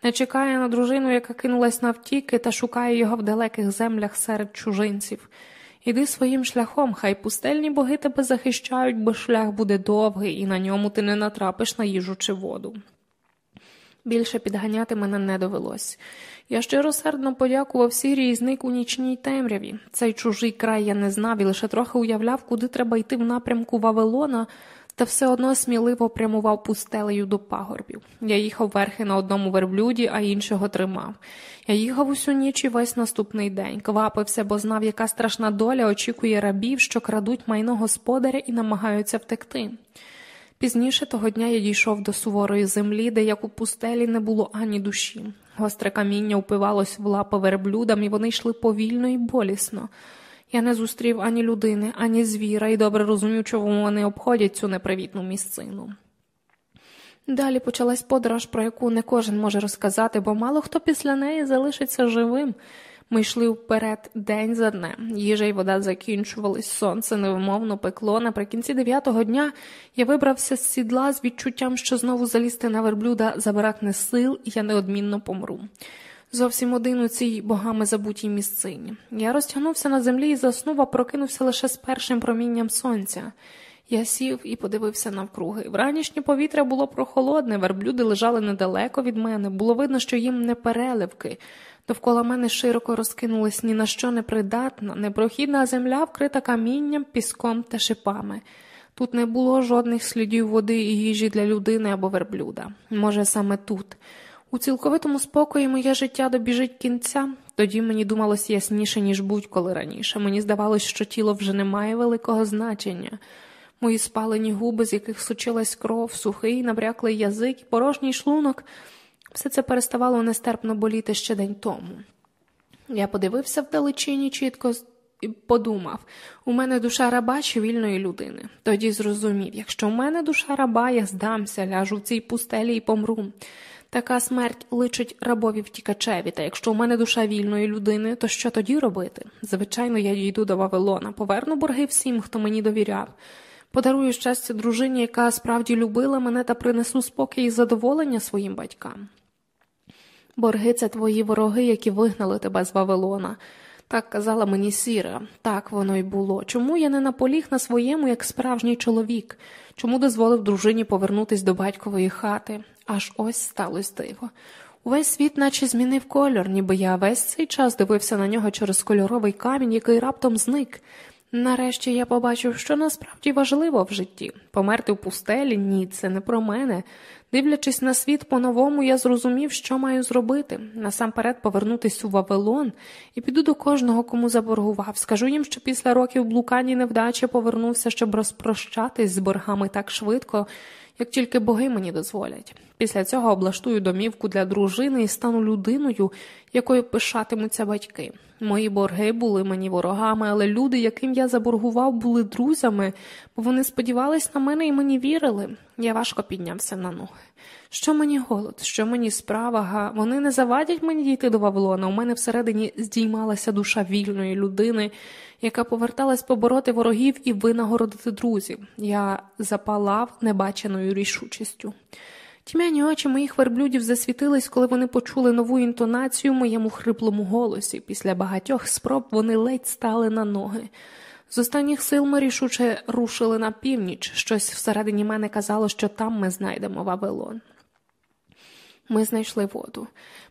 не чекає на дружину, яка кинулась навтіки та шукає його в далеких землях серед чужинців. Іди своїм шляхом, хай пустельні боги тебе захищають, бо шлях буде довгий, і на ньому ти не натрапиш на їжу чи воду. Більше підганяти мене не довелось. Я щиросердно подякував сірій і зник у нічній темряві. Цей чужий край я не знав і лише трохи уявляв, куди треба йти в напрямку Вавилона, та все одно сміливо прямував пустелею до пагорбів. Я їхав верхи на одному верблюді, а іншого тримав. Я їхав усю ніч і весь наступний день, квапився, бо знав, яка страшна доля очікує рабів, що крадуть майно господаря і намагаються втекти. Пізніше того дня я дійшов до суворої землі, де як у пустелі не було ані душі. Гостре каміння впивалось в лапи верблюдам, і вони йшли повільно і болісно. Я не зустрів ані людини, ані звіра, і добре розумів, чому вони обходять цю непривітну місцину. Далі почалась подорож, про яку не кожен може розказати, бо мало хто після неї залишиться живим. Ми йшли вперед день за днем. Їжа й вода закінчувались, сонце невимовно пекло. Наприкінці дев'ятого дня я вибрався з сідла з відчуттям, що знову залізти на верблюда забракне сил, і я неодмінно помру. Зовсім один у цій богами забутій місцині. Я розтягнувся на землі і заснув, а прокинувся лише з першим промінням сонця. Я сів і подивився навкруги. Вранішнє повітря було прохолодне, верблюди лежали недалеко від мене, було видно, що їм не переливки. Довкола мене широко розкинулась ні на що непридатна, непрохідна земля, вкрита камінням, піском та шипами. Тут не було жодних слідів води і їжі для людини або верблюда. Може, саме тут. У цілковитому спокої моє життя добіжить кінця, тоді мені думалось ясніше, ніж будь-коли раніше. Мені здавалось, що тіло вже не має великого значення. Мої спалені губи, з яких сучилась кров, сухий, набряклий язик порожній шлунок, все це переставало нестерпно боліти ще день тому. Я подивився вдалечині чітко і подумав у мене душа раба чи вільної людини. Тоді зрозумів, якщо в мене душа раба, я здамся, ляжу в цій пустелі і помру. Така смерть личить рабові втікачеві, та якщо у мене душа вільної людини, то що тоді робити? Звичайно, я дійду до Вавилона, поверну борги всім, хто мені довіряв. Подарую щастя дружині, яка справді любила мене та принесу спокій і задоволення своїм батькам. Борги це твої вороги, які вигнали тебе з Вавилона. Так казала мені сіра, так воно й було. Чому я не наполіг на своєму, як справжній чоловік? Чому дозволив дружині повернутись до батькової хати? Аж ось сталося диво. Увесь світ наче змінив кольор, ніби я весь цей час дивився на нього через кольоровий камінь, який раптом зник. Нарешті я побачив, що насправді важливо в житті померти в пустелі ні, це не про мене. Дивлячись на світ по-новому, я зрозумів, що маю зробити. Насамперед повернутися у Вавилон і піду до кожного, кому заборгував. Скажу їм, що після років блукані невдачі повернувся, щоб розпрощатись з боргами так швидко, як тільки боги мені дозволять. Після цього облаштую домівку для дружини і стану людиною, якою пишатимуться батьки. Мої борги були мені ворогами, але люди, яким я заборгував, були друзями, бо вони сподівались на мене і мені вірили. Я важко піднявся на ноги. Що мені голод, що мені справа, га? Вони не завадять мені дійти до Вавилона. У мене всередині здіймалася душа вільної людини, яка поверталась побороти ворогів і винагородити друзів. Я запалав небаченою рішучістю. Тьмяні очі моїх верблюдів засвітились, коли вони почули нову інтонацію в моєму хриплому голосі. Після багатьох спроб вони ледь стали на ноги. З останніх сил ми рішуче рушили на північ. Щось всередині мене казало, що там ми знайдемо Вавилон. Ми знайшли воду.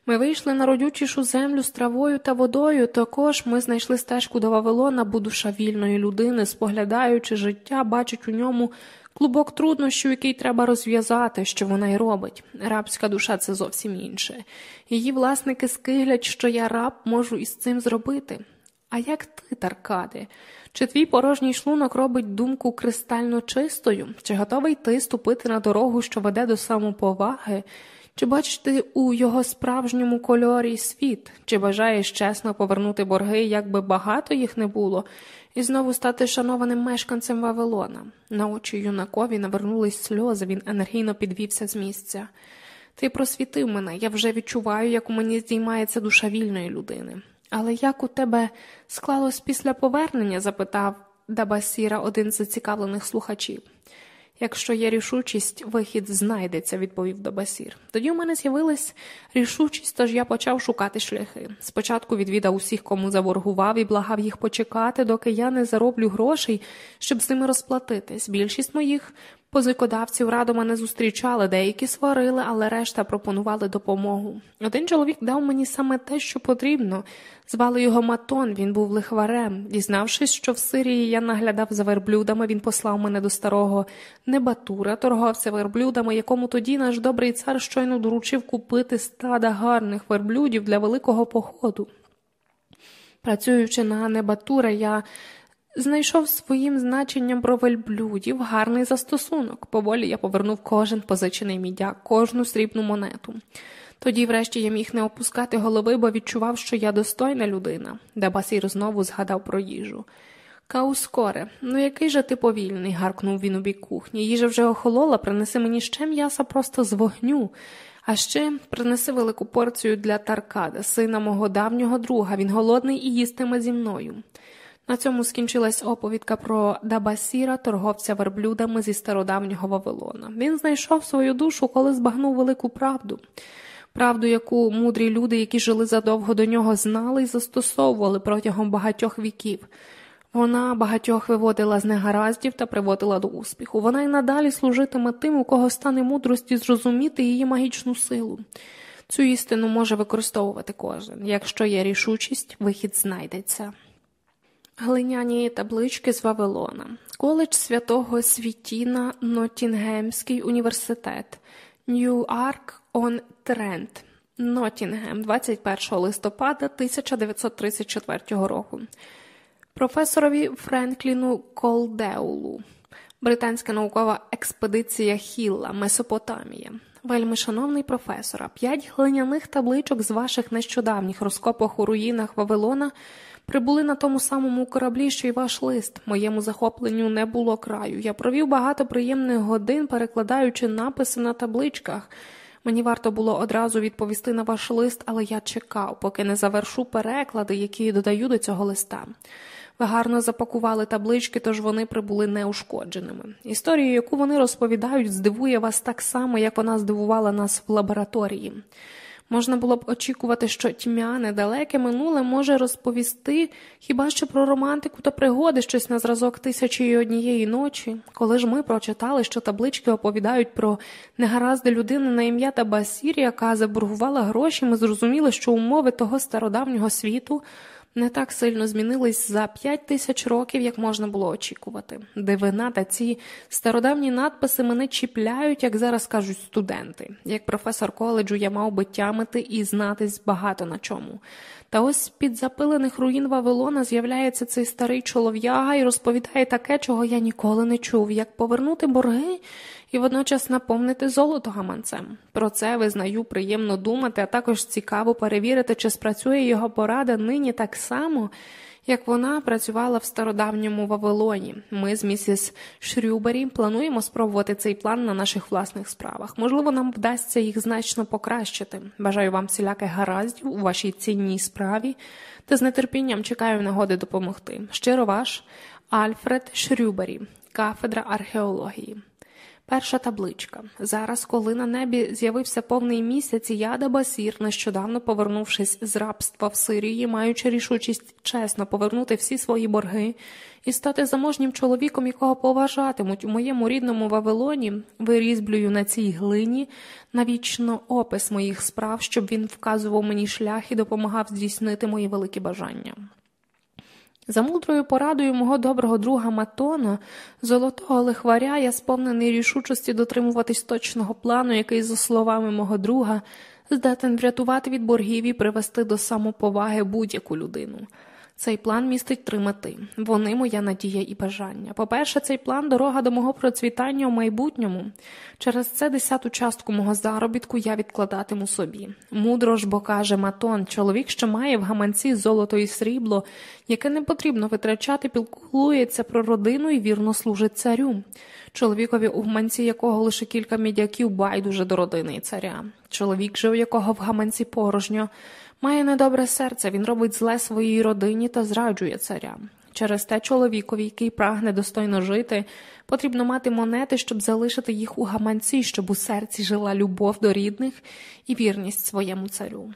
Ми вийшли на родючішу землю з травою та водою. Також ми знайшли стежку до Вавилона, бо душа вільної людини, споглядаючи життя, бачить у ньому клубок труднощів, який треба розв'язати, що вона й робить. Рабська душа це зовсім інше. Її власники скиглять, що я раб можу із цим зробити. А як ти, Таркади? Чи твій порожній шлунок робить думку кристально чистою? Чи готовий ти ступити на дорогу, що веде до самоповаги? Чи бачиш ти у його справжньому кольорі світ, чи бажаєш чесно повернути борги, як би багато їх не було, і знову стати шанованим мешканцем Вавилона? На очі юнакові навернулись сльози, він енергійно підвівся з місця. Ти просвітив мене, я вже відчуваю, як у мені здіймається душа вільної людини. Але як у тебе склалось після повернення? запитав Дабасіра, один з зацікавлених слухачів. Якщо є рішучість, вихід знайдеться, відповів Добасір. Тоді у мене з'явилась рішучість, тож я почав шукати шляхи. Спочатку відвідав усіх, кому заборгував, і благав їх почекати, доки я не зароблю грошей, щоб з ними розплатитись. Більшість моїх Позикодавців радо мене зустрічали, деякі сварили, але решта пропонували допомогу. Один чоловік дав мені саме те, що потрібно. Звали його Матон, він був лихварем. Дізнавшись, що в Сирії я наглядав за верблюдами, він послав мене до старого Небатура, торговця верблюдами, якому тоді наш добрий цар щойно доручив купити стада гарних верблюдів для великого походу. Працюючи на Небатура, я знайшов своїм значенням про вельблюдів гарний застосунок. Поволі я повернув кожен позичений мідяк, кожну срібну монету. Тоді, врешті, я міг не опускати голови, бо відчував, що я достойна людина, Дебасір знову згадав про їжу. Каускоре, ну який же ти повільний, гаркнув він у бік кухні. Їжа вже охолола, принеси мені ще м'яса просто з вогню. А ще принеси велику порцію для Таркада, сина мого давнього друга. Він голодний і їстиме зі мною. На цьому скінчилась оповідка про Дабасіра, торговця верблюдами зі стародавнього Вавилона. Він знайшов свою душу, коли збагнув велику правду. Правду, яку мудрі люди, які жили задовго до нього, знали і застосовували протягом багатьох віків. Вона багатьох виводила з негараздів та приводила до успіху. Вона й надалі служитиме тим, у кого стане мудрості зрозуміти її магічну силу. Цю істину може використовувати кожен. Якщо є рішучість, вихід знайдеться. Глиняні таблички з Вавилона, коледж святого Світіна, Ноттінгемський університет, Нью-Арк он Трент, Ноттінгем, 21 листопада 1934 року. Професорові Френкліну Колдеулу, Британська наукова експедиція Хілла, Месопотамія. Вельми шановний професора, п'ять глиняних табличок з ваших нещодавніх розкопах у руїнах Вавилона прибули на тому самому кораблі, що й ваш лист. Моєму захопленню не було краю. Я провів багато приємних годин, перекладаючи написи на табличках. Мені варто було одразу відповісти на ваш лист, але я чекав, поки не завершу переклади, які додаю до цього листа. Ви гарно запакували таблички, тож вони прибули неушкодженими. Історію, яку вони розповідають, здивує вас так само, як вона здивувала нас в лабораторії. Можна було б очікувати, що тьмяне, далеке минуле може розповісти хіба що про романтику та пригоди щось на зразок тисячі і однієї ночі. Коли ж ми прочитали, що таблички оповідають про негаразди людини на ім'я Табасір, яка заборгувала гроші, ми зрозуміли, що умови того стародавнього світу не так сильно змінились за п'ять тисяч років, як можна було очікувати. Дивина та ці стародавні надписи мене чіпляють, як зараз кажуть студенти. Як професор коледжу я мав би тямити і знатись багато на чому. Та ось під запилених руїн Вавилона з'являється цей старий чолов'яга і розповідає таке, чого я ніколи не чув, як повернути борги і водночас наповнити золото гаманцем. Про це визнаю приємно думати, а також цікаво перевірити, чи спрацює його порада нині так само як вона працювала в стародавньому Вавилоні. Ми з місіс Шрюбері плануємо спробувати цей план на наших власних справах. Можливо, нам вдасться їх значно покращити. Бажаю вам всіляких гараздів у вашій цінній справі та з нетерпінням чекаю нагоди допомогти. Щиро ваш Альфред Шрюбері, кафедра археології. Перша табличка. Зараз, коли на небі з'явився повний місяць, Яда Басір, нещодавно повернувшись з рабства в Сирії, маючи рішучість чесно повернути всі свої борги і стати заможнім чоловіком, якого поважатимуть у моєму рідному Вавилоні, вирізблюю на цій глині навічно опис моїх справ, щоб він вказував мені шлях і допомагав здійснити мої великі бажання. За мудрою порадою мого доброго друга Матона, золотого лихваря, я сповнений рішучості дотримуватись точного плану, який, за словами мого друга, здатен врятувати від боргів і привести до самоповаги будь-яку людину. Цей план містить три мети. Вони моя надія і бажання. По-перше, цей план дорога до мого процвітання у майбутньому. Через це десяту частку мого заробітку я відкладатиму собі. Мудро ж бо каже Матон, чоловік, що має в гаманці золото і срібло, яке не потрібно витрачати, пілкується про родину і вірно служить царю. Чоловікові, у гаманці якого лише кілька мідяків байдуже до родини і царя. Чоловік же, у якого в гаманці порожньо. Має недобре серце, він робить зле своїй родині та зраджує царя. Через те чоловікові, який прагне достойно жити, потрібно мати монети, щоб залишити їх у гаманці, щоб у серці жила любов до рідних і вірність своєму царю.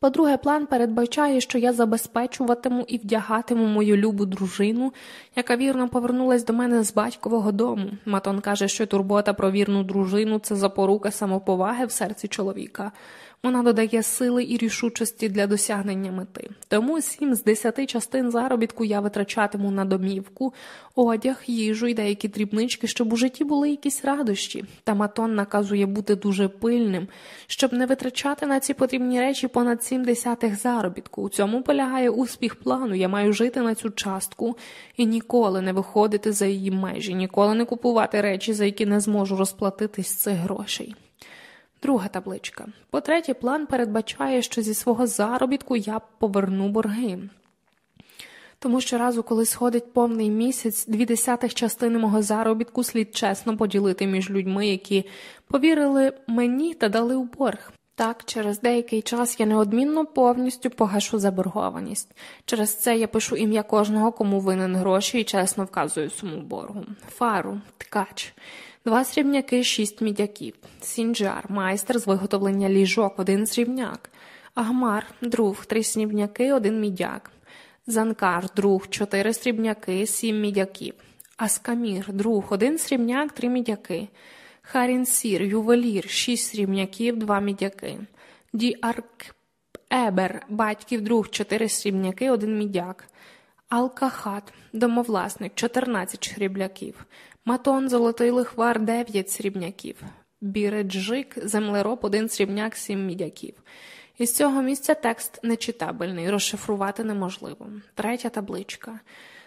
По-друге, план передбачає, що я забезпечуватиму і вдягатиму мою любу дружину, яка вірно повернулась до мене з батькового дому. Матон каже, що турбота про вірну дружину це запорука самоповаги в серці чоловіка. Вона додає сили і рішучості для досягнення мети. Тому сім з десяти частин заробітку я витрачатиму на домівку, одяг, їжу і деякі дрібнички, щоб у житті були якісь радощі. Та матон наказує бути дуже пильним, щоб не витрачати на ці потрібні речі понад сім десятих заробітку. У цьому полягає успіх плану. Я маю жити на цю частку і ніколи не виходити за її межі, ніколи не купувати речі, за які не зможу розплатитись цих грошей. Друга табличка. По третє, план передбачає, що зі свого заробітку я поверну борги. Тому що разу, коли сходить повний місяць, дві десятих частини мого заробітку слід чесно поділити між людьми, які повірили мені та дали у борг. Так, через деякий час я неодмінно повністю погашу заборгованість. Через це я пишу ім'я кожного, кому винен гроші і чесно вказую суму боргу. Фару, ткач два срібняки, шість мідяків, сінджар, майстер з виготовлення ліжок, один срібняк, агмар, друг, три срібняки, один мідяк, занкар, друг, чотири срібняки, сім мідяків, аскамір, друг, один срібняк, три мідяки, харінсір, ювелір, шість срібняків, два мідяки, діарк. Ебер, батьків друг, чотири срібняки, один мідяк, Алкахат, домовласник, чотирнадцять срібняків, Матон, золотий лихвар, дев'ять срібняків, Біреджик, землероб, один срібняк, сім мідяків. Із цього місця текст нечитабельний, розшифрувати неможливо. Третя табличка.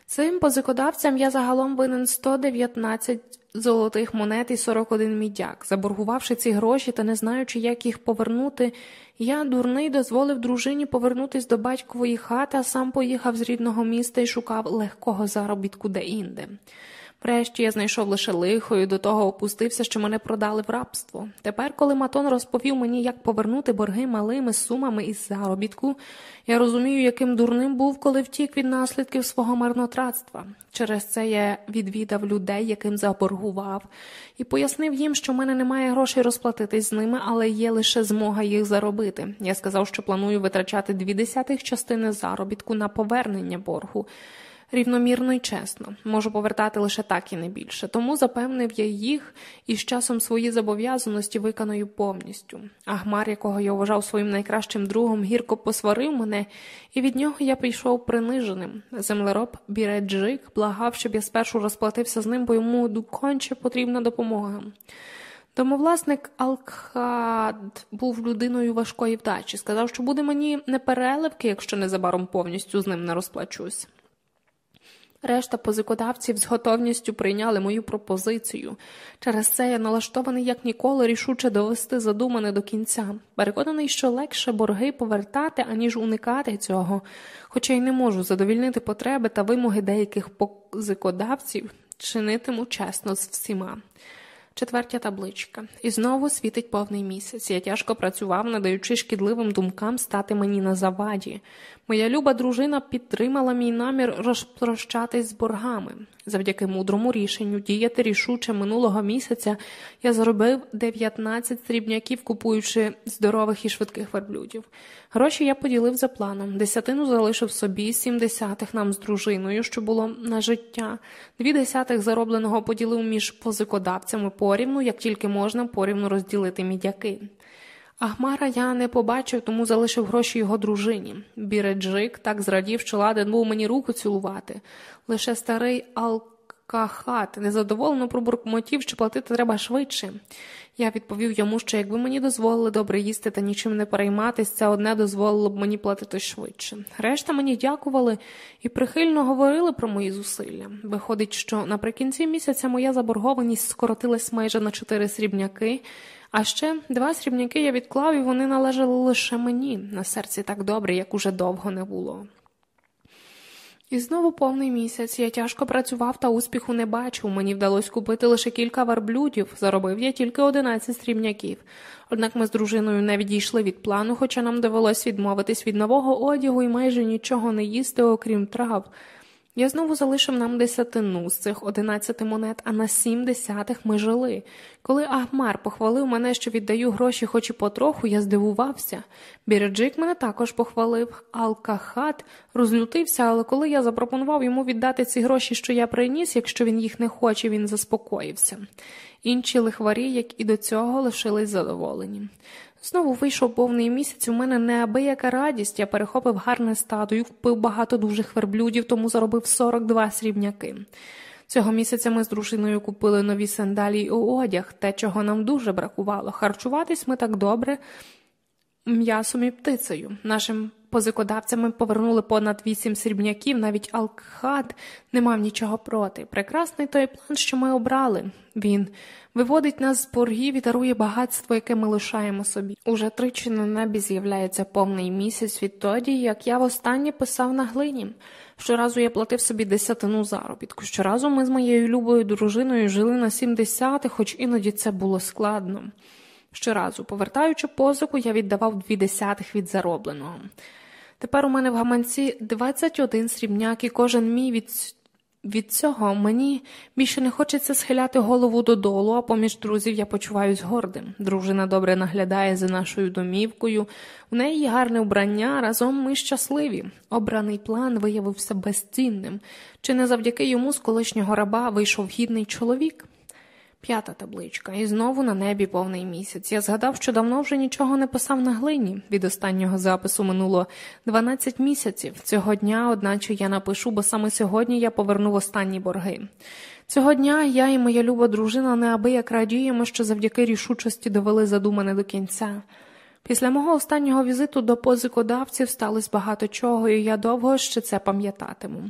Цим позикодавцям я загалом винен 119 золотих монет і 41 мідяк. Заборгувавши ці гроші та не знаючи, як їх повернути, я, дурний, дозволив дружині повернутись до батькової хати, а сам поїхав з рідного міста і шукав легкого заробітку де-інде. Врешті я знайшов лише лихо і до того опустився, що мене продали в рабство. Тепер, коли Матон розповів мені, як повернути борги малими сумами із заробітку, я розумію, яким дурним був, коли втік від наслідків свого марнотратства. Через це я відвідав людей, яким заборгував, і пояснив їм, що в мене немає грошей розплатитись з ними, але є лише змога їх заробити. Я сказав, що планую витрачати дві десятих частини заробітку на повернення боргу рівномірно і чесно, можу повертати лише так і не більше. Тому запевнив я їх і з часом свої зобов'язаності виконую повністю. Агмар, якого я вважав своїм найкращим другом, гірко посварив мене, і від нього я прийшов приниженим. Землероб Біреджик благав, щоб я спершу розплатився з ним, бо йому конче потрібна допомога. Домовласник Алкхад був людиною важкої вдачі, сказав, що буде мені непереливки, якщо незабаром повністю з ним не розплачусь. Решта позикодавців з готовністю прийняли мою пропозицію. Через це я налаштований як ніколи рішуче довести задумане до кінця. Переконаний, що легше борги повертати, аніж уникати цього, хоча й не можу задовільнити потреби та вимоги деяких позикодавців, чинитиму чесно з всіма. Четвертя табличка. І знову світить повний місяць. Я тяжко працював, надаючи шкідливим думкам стати мені на заваді. Моя люба дружина підтримала мій намір розпрощатись з боргами. Завдяки мудрому рішенню діяти рішуче минулого місяця я зробив 19 срібняків, купуючи здорових і швидких верблюдів. Гроші я поділив за планом. Десятину залишив собі, сім десятих нам з дружиною, що було на життя. Дві десятих заробленого поділив між позикодавцями порівну, як тільки можна порівну розділити мідяки. Ахмара я не побачив, тому залишив гроші його дружині. Біреджик так зрадів, що ладен був мені руку цілувати. Лише старий Алкахат незадоволено пробурмотів, що платити треба швидше. Я відповів йому, що якби мені дозволили добре їсти та нічим не перейматись, це одне дозволило б мені платити швидше. Решта мені дякували і прихильно говорили про мої зусилля. Виходить, що наприкінці місяця моя заборгованість скоротилась майже на чотири срібняки. А ще два срібняки я відклав, і вони належали лише мені, на серці так добре, як уже довго не було. І знову повний місяць я тяжко працював та успіху не бачив. Мені вдалося купити лише кілька верблюдів, заробив я тільки одинадцять срібняків. Однак ми з дружиною не відійшли від плану, хоча нам довелось відмовитись від нового одягу і майже нічого не їсти, окрім трав. Я знову залишив нам десятину з цих одинадцяти монет, а на сім десятих ми жили. Коли Ахмар похвалив мене, що віддаю гроші, хоч і потроху, я здивувався. Біреджик мене також похвалив. Алкахат розлютився, але коли я запропонував йому віддати ці гроші, що я приніс, якщо він їх не хоче, він заспокоївся. Інші лихварі, як і до цього, лишились задоволені. Знову вийшов повний місяць, у мене неабияка радість, я перехопив гарне стадо і впив багато дужих верблюдів, тому заробив 42 срібняки. Цього місяця ми з дружиною купили нові сандалі і одяг, те, чого нам дуже бракувало. Харчуватись ми так добре м'ясом і птицею. Нашим позикодавцями повернули понад вісім срібняків, навіть Алкхат не мав нічого проти. Прекрасний той план, що ми обрали. Він виводить нас з боргів і дарує багатство, яке ми лишаємо собі. Уже тричі на небі з'являється повний місяць відтоді, як я востаннє писав на глині. Щоразу я платив собі десятину заробітку. Щоразу ми з моєю любою дружиною жили на сім десятих, хоч іноді це було складно. Щоразу, повертаючи позику, я віддавав дві десятих від заробленого. Тепер у мене в гаманці 21 срібняк, і кожен мій від від цього мені більше не хочеться схиляти голову додолу, а поміж друзів я почуваюсь гордим. Дружина добре наглядає за нашою домівкою, в неї гарне вбрання, разом ми щасливі. Обраний план виявився безцінним. Чи не завдяки йому з колишнього раба вийшов гідний чоловік? П'ята табличка, і знову на небі повний місяць. Я згадав, що давно вже нічого не писав на глині. Від останнього запису минуло 12 місяців. Цього дня, одначе, я напишу, бо саме сьогодні я повернув останні борги. Цього дня я і моя люба дружина неабияк радіємо, що завдяки рішучості довели задумане до кінця. Після мого останнього візиту до позикодавців сталося багато чого, і я довго ще це пам'ятатиму.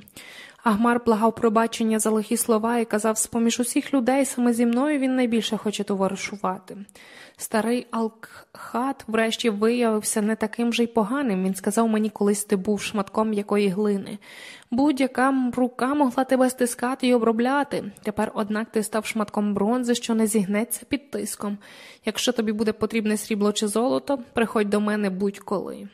Агмар благав пробачення за лихі слова і казав, з поміж усіх людей саме зі мною він найбільше хоче товаришувати. Старий Алкхат врешті виявився не таким же й поганим. Він сказав мені, колись ти був шматком м'якої глини. Будь-яка рука могла тебе стискати і обробляти. Тепер, однак, ти став шматком бронзи, що не зігнеться під тиском. Якщо тобі буде потрібне срібло чи золото, приходь до мене будь-коли.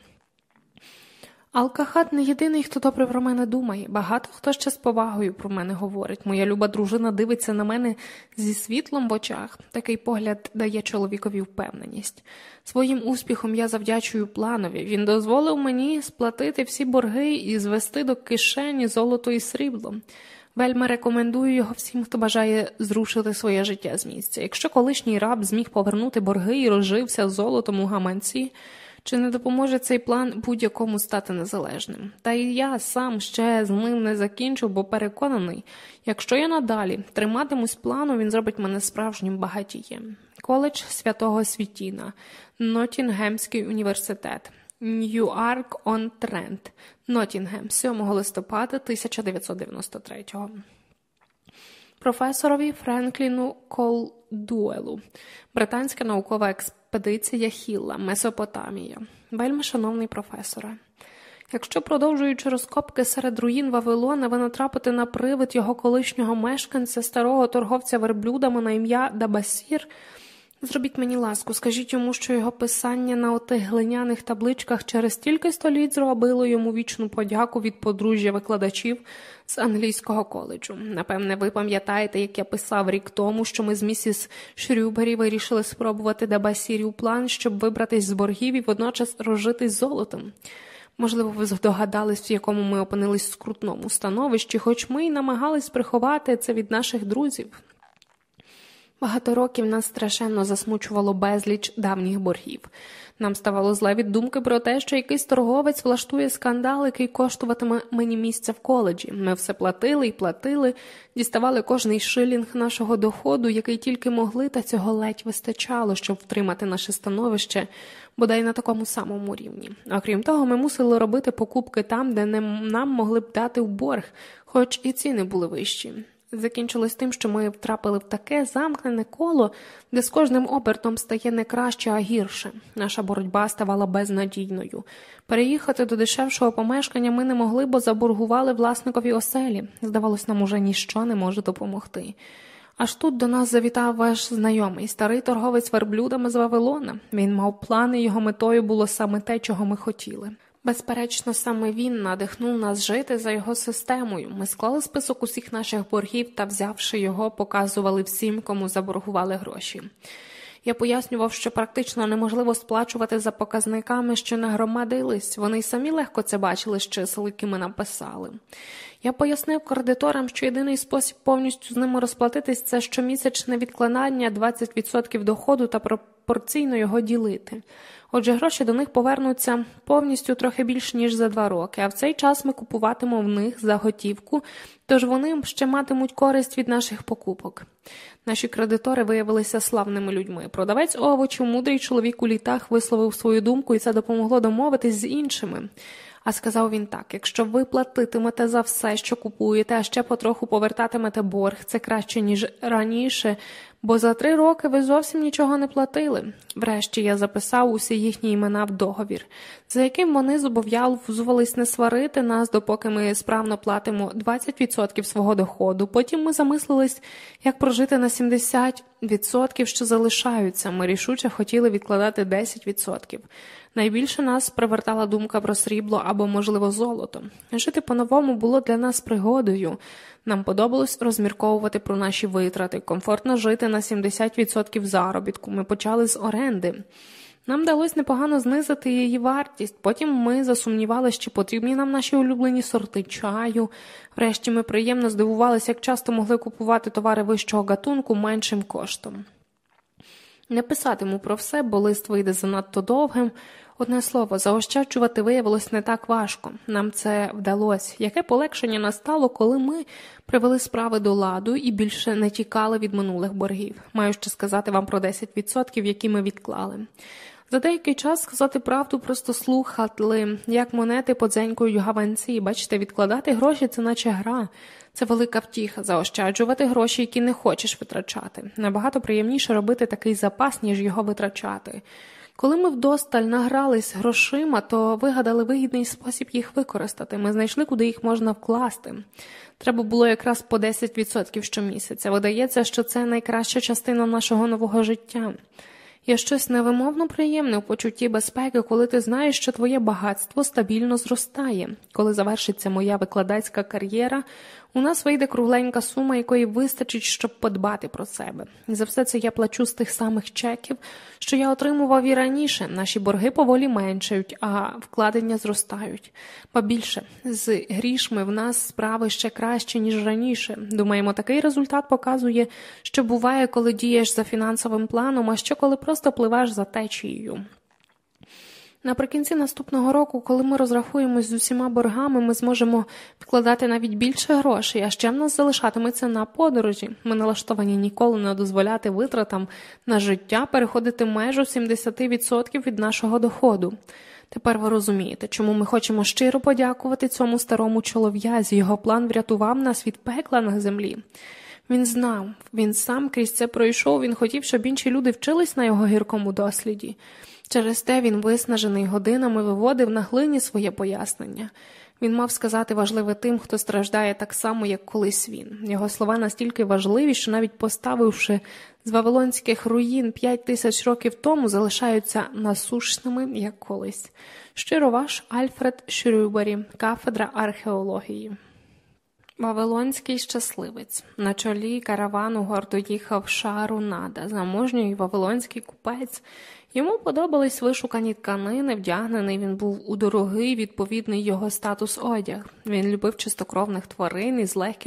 Алкахат не єдиний, хто добре про мене думає. Багато хто ще з повагою про мене говорить. Моя люба дружина дивиться на мене зі світлом в очах. Такий погляд дає чоловікові впевненість. Своїм успіхом я завдячую планові. Він дозволив мені сплатити всі борги і звести до кишені золото і срібло. Вельми рекомендую його всім, хто бажає зрушити своє життя з місця. Якщо колишній раб зміг повернути борги і розжився золотом у гаманці. Чи не допоможе цей план будь-якому стати незалежним? Та й я сам ще з ним не закінчу, бо переконаний, якщо я надалі триматимусь плану, він зробить мене справжнім багатієм. Коледж святого Світіна, Нотінгемський університет, Ньюарк-он-Трент, Ноттінгем, 7 листопада 1993 Професорові Френкліну Колдуелу, Британська наукова експедиція Хілла, Месопотамія. Вельми шановний професоре. Якщо, продовжуючи розкопки серед руїн Вавилона, ви натрапите на привид його колишнього мешканця, старого торговця верблюдами на ім'я Дабасір, зробіть мені ласку, скажіть йому, що його писання на отих глиняних табличках через стільки століть зробило йому вічну подяку від подружжя викладачів з англійського коледжу. Напевне, ви пам'ятаєте, як я писав рік тому, що ми з місіс Шрюбері вирішили спробувати Дабасірів план, щоб вибратись з боргів і водночас розжитись золотом. Можливо, ви здогадались, в якому ми опинились в скрутному становищі, хоч ми й намагались приховати це від наших друзів. Багато років нас страшенно засмучувало безліч давніх боргів. Нам ставало зле від думки про те, що якийсь торговець влаштує скандал, який коштуватиме мені місця в коледжі. Ми все платили і платили, діставали кожний шилінг нашого доходу, який тільки могли, та цього ледь вистачало, щоб втримати наше становище, бодай на такому самому рівні. Окрім того, ми мусили робити покупки там, де не нам могли б дати в борг, хоч і ціни були вищі закінчилось тим, що ми втрапили в таке замкнене коло, де з кожним обертом стає не краще, а гірше. Наша боротьба ставала безнадійною. Переїхати до дешевшого помешкання ми не могли, бо заборгували власникові оселі. Здавалось, нам уже ніщо не може допомогти. Аж тут до нас завітав ваш знайомий, старий торговець верблюдами з Вавилона. Він мав плани, його метою було саме те, чого ми хотіли. Безперечно, саме він надихнув нас жити за його системою. Ми склали список усіх наших боргів та, взявши його, показували всім, кому заборгували гроші. Я пояснював, що практично неможливо сплачувати за показниками, що нагромадились. Вони й самі легко це бачили з чисел, які ми написали. Я пояснив кредиторам, що єдиний спосіб повністю з ними розплатитись це щомісячне відкладання 20% доходу та пропорційно його ділити. Отже, гроші до них повернуться повністю трохи більш ніж за два роки, а в цей час ми купуватимемо в них за готівку, тож вони ще матимуть користь від наших покупок. Наші кредитори виявилися славними людьми. Продавець овочів, мудрий чоловік у літах висловив свою думку, і це допомогло домовитись з іншими. А сказав він так: якщо ви платитимете за все, що купуєте, а ще потроху повертатимете борг, це краще, ніж раніше, бо за три роки ви зовсім нічого не платили. Врешті я записав усі їхні імена в договір, за яким вони зобов'язувались не сварити нас, допоки ми справно платимо 20% свого доходу. Потім ми замислились, як прожити на 70%, що залишаються. Ми рішуче хотіли відкладати 10%. Найбільше нас привертала думка про срібло або, можливо, золото. Жити по-новому було для нас пригодою. Нам подобалось розмірковувати про наші витрати, комфортно жити на 70% заробітку. Ми почали з оренди. Нам вдалося непогано знизити її вартість. Потім ми засумнівалися, чи потрібні нам наші улюблені сорти чаю. Врешті ми приємно здивувалися, як часто могли купувати товари вищого гатунку меншим коштом. Не писатиму про все, бо лист вийде занадто довгим. Одне слово, заощаджувати виявилось не так важко. Нам це вдалося. Яке полегшення настало, коли ми привели справи до ладу і більше не тікали від минулих боргів. Маю ще сказати вам про 10%, які ми відклали. За деякий час сказати правду, просто слухали, як монети подзенькують гаванці, бачите, відкладати гроші це наче гра. Це велика втіха, заощаджувати гроші, які не хочеш витрачати. Набагато приємніше робити такий запас, ніж його витрачати. Коли ми вдосталь награлись грошима, то вигадали вигідний спосіб їх використати. Ми знайшли, куди їх можна вкласти. Треба було якраз по 10% щомісяця. Видається, що це найкраща частина нашого нового життя. Є щось невимовно приємне у почутті безпеки, коли ти знаєш, що твоє багатство стабільно зростає. Коли завершиться моя викладацька кар'єра, у нас вийде кругленька сума, якої вистачить, щоб подбати про себе. І за все це я плачу з тих самих чеків, що я отримував і раніше. Наші борги поволі меншають, а вкладення зростають. Ба більше з грішми в нас справи ще краще, ніж раніше. Думаємо, такий результат показує, що буває, коли дієш за фінансовим планом, а що коли просто пливеш за течією. Наприкінці наступного року, коли ми розрахуємось з усіма боргами, ми зможемо вкладати навіть більше грошей, а ще в нас залишатиметься на подорожі. Ми налаштовані ніколи не дозволяти витратам на життя переходити межу 70% від нашого доходу. Тепер ви розумієте, чому ми хочемо щиро подякувати цьому старому чолов'язі. Його план врятував нас від пекла на землі. Він знав, він сам крізь це пройшов, він хотів, щоб інші люди вчились на його гіркому досліді. Через те він, виснажений годинами, виводив на глині своє пояснення. Він мав сказати важливе тим, хто страждає так само, як колись він. Його слова настільки важливі, що навіть поставивши з вавилонських руїн п'ять тисяч років тому, залишаються насушними, як колись. Щиро ваш Альфред Шрюбері, кафедра археології. Вавилонський щасливець. На чолі каравану гордо їхав шару нада, заможній вавилонський купець. Йому подобались вишукані тканини, вдягнений він був у дорогий, відповідний його статус одяг. Він любив чистокровних тварин і з легкістю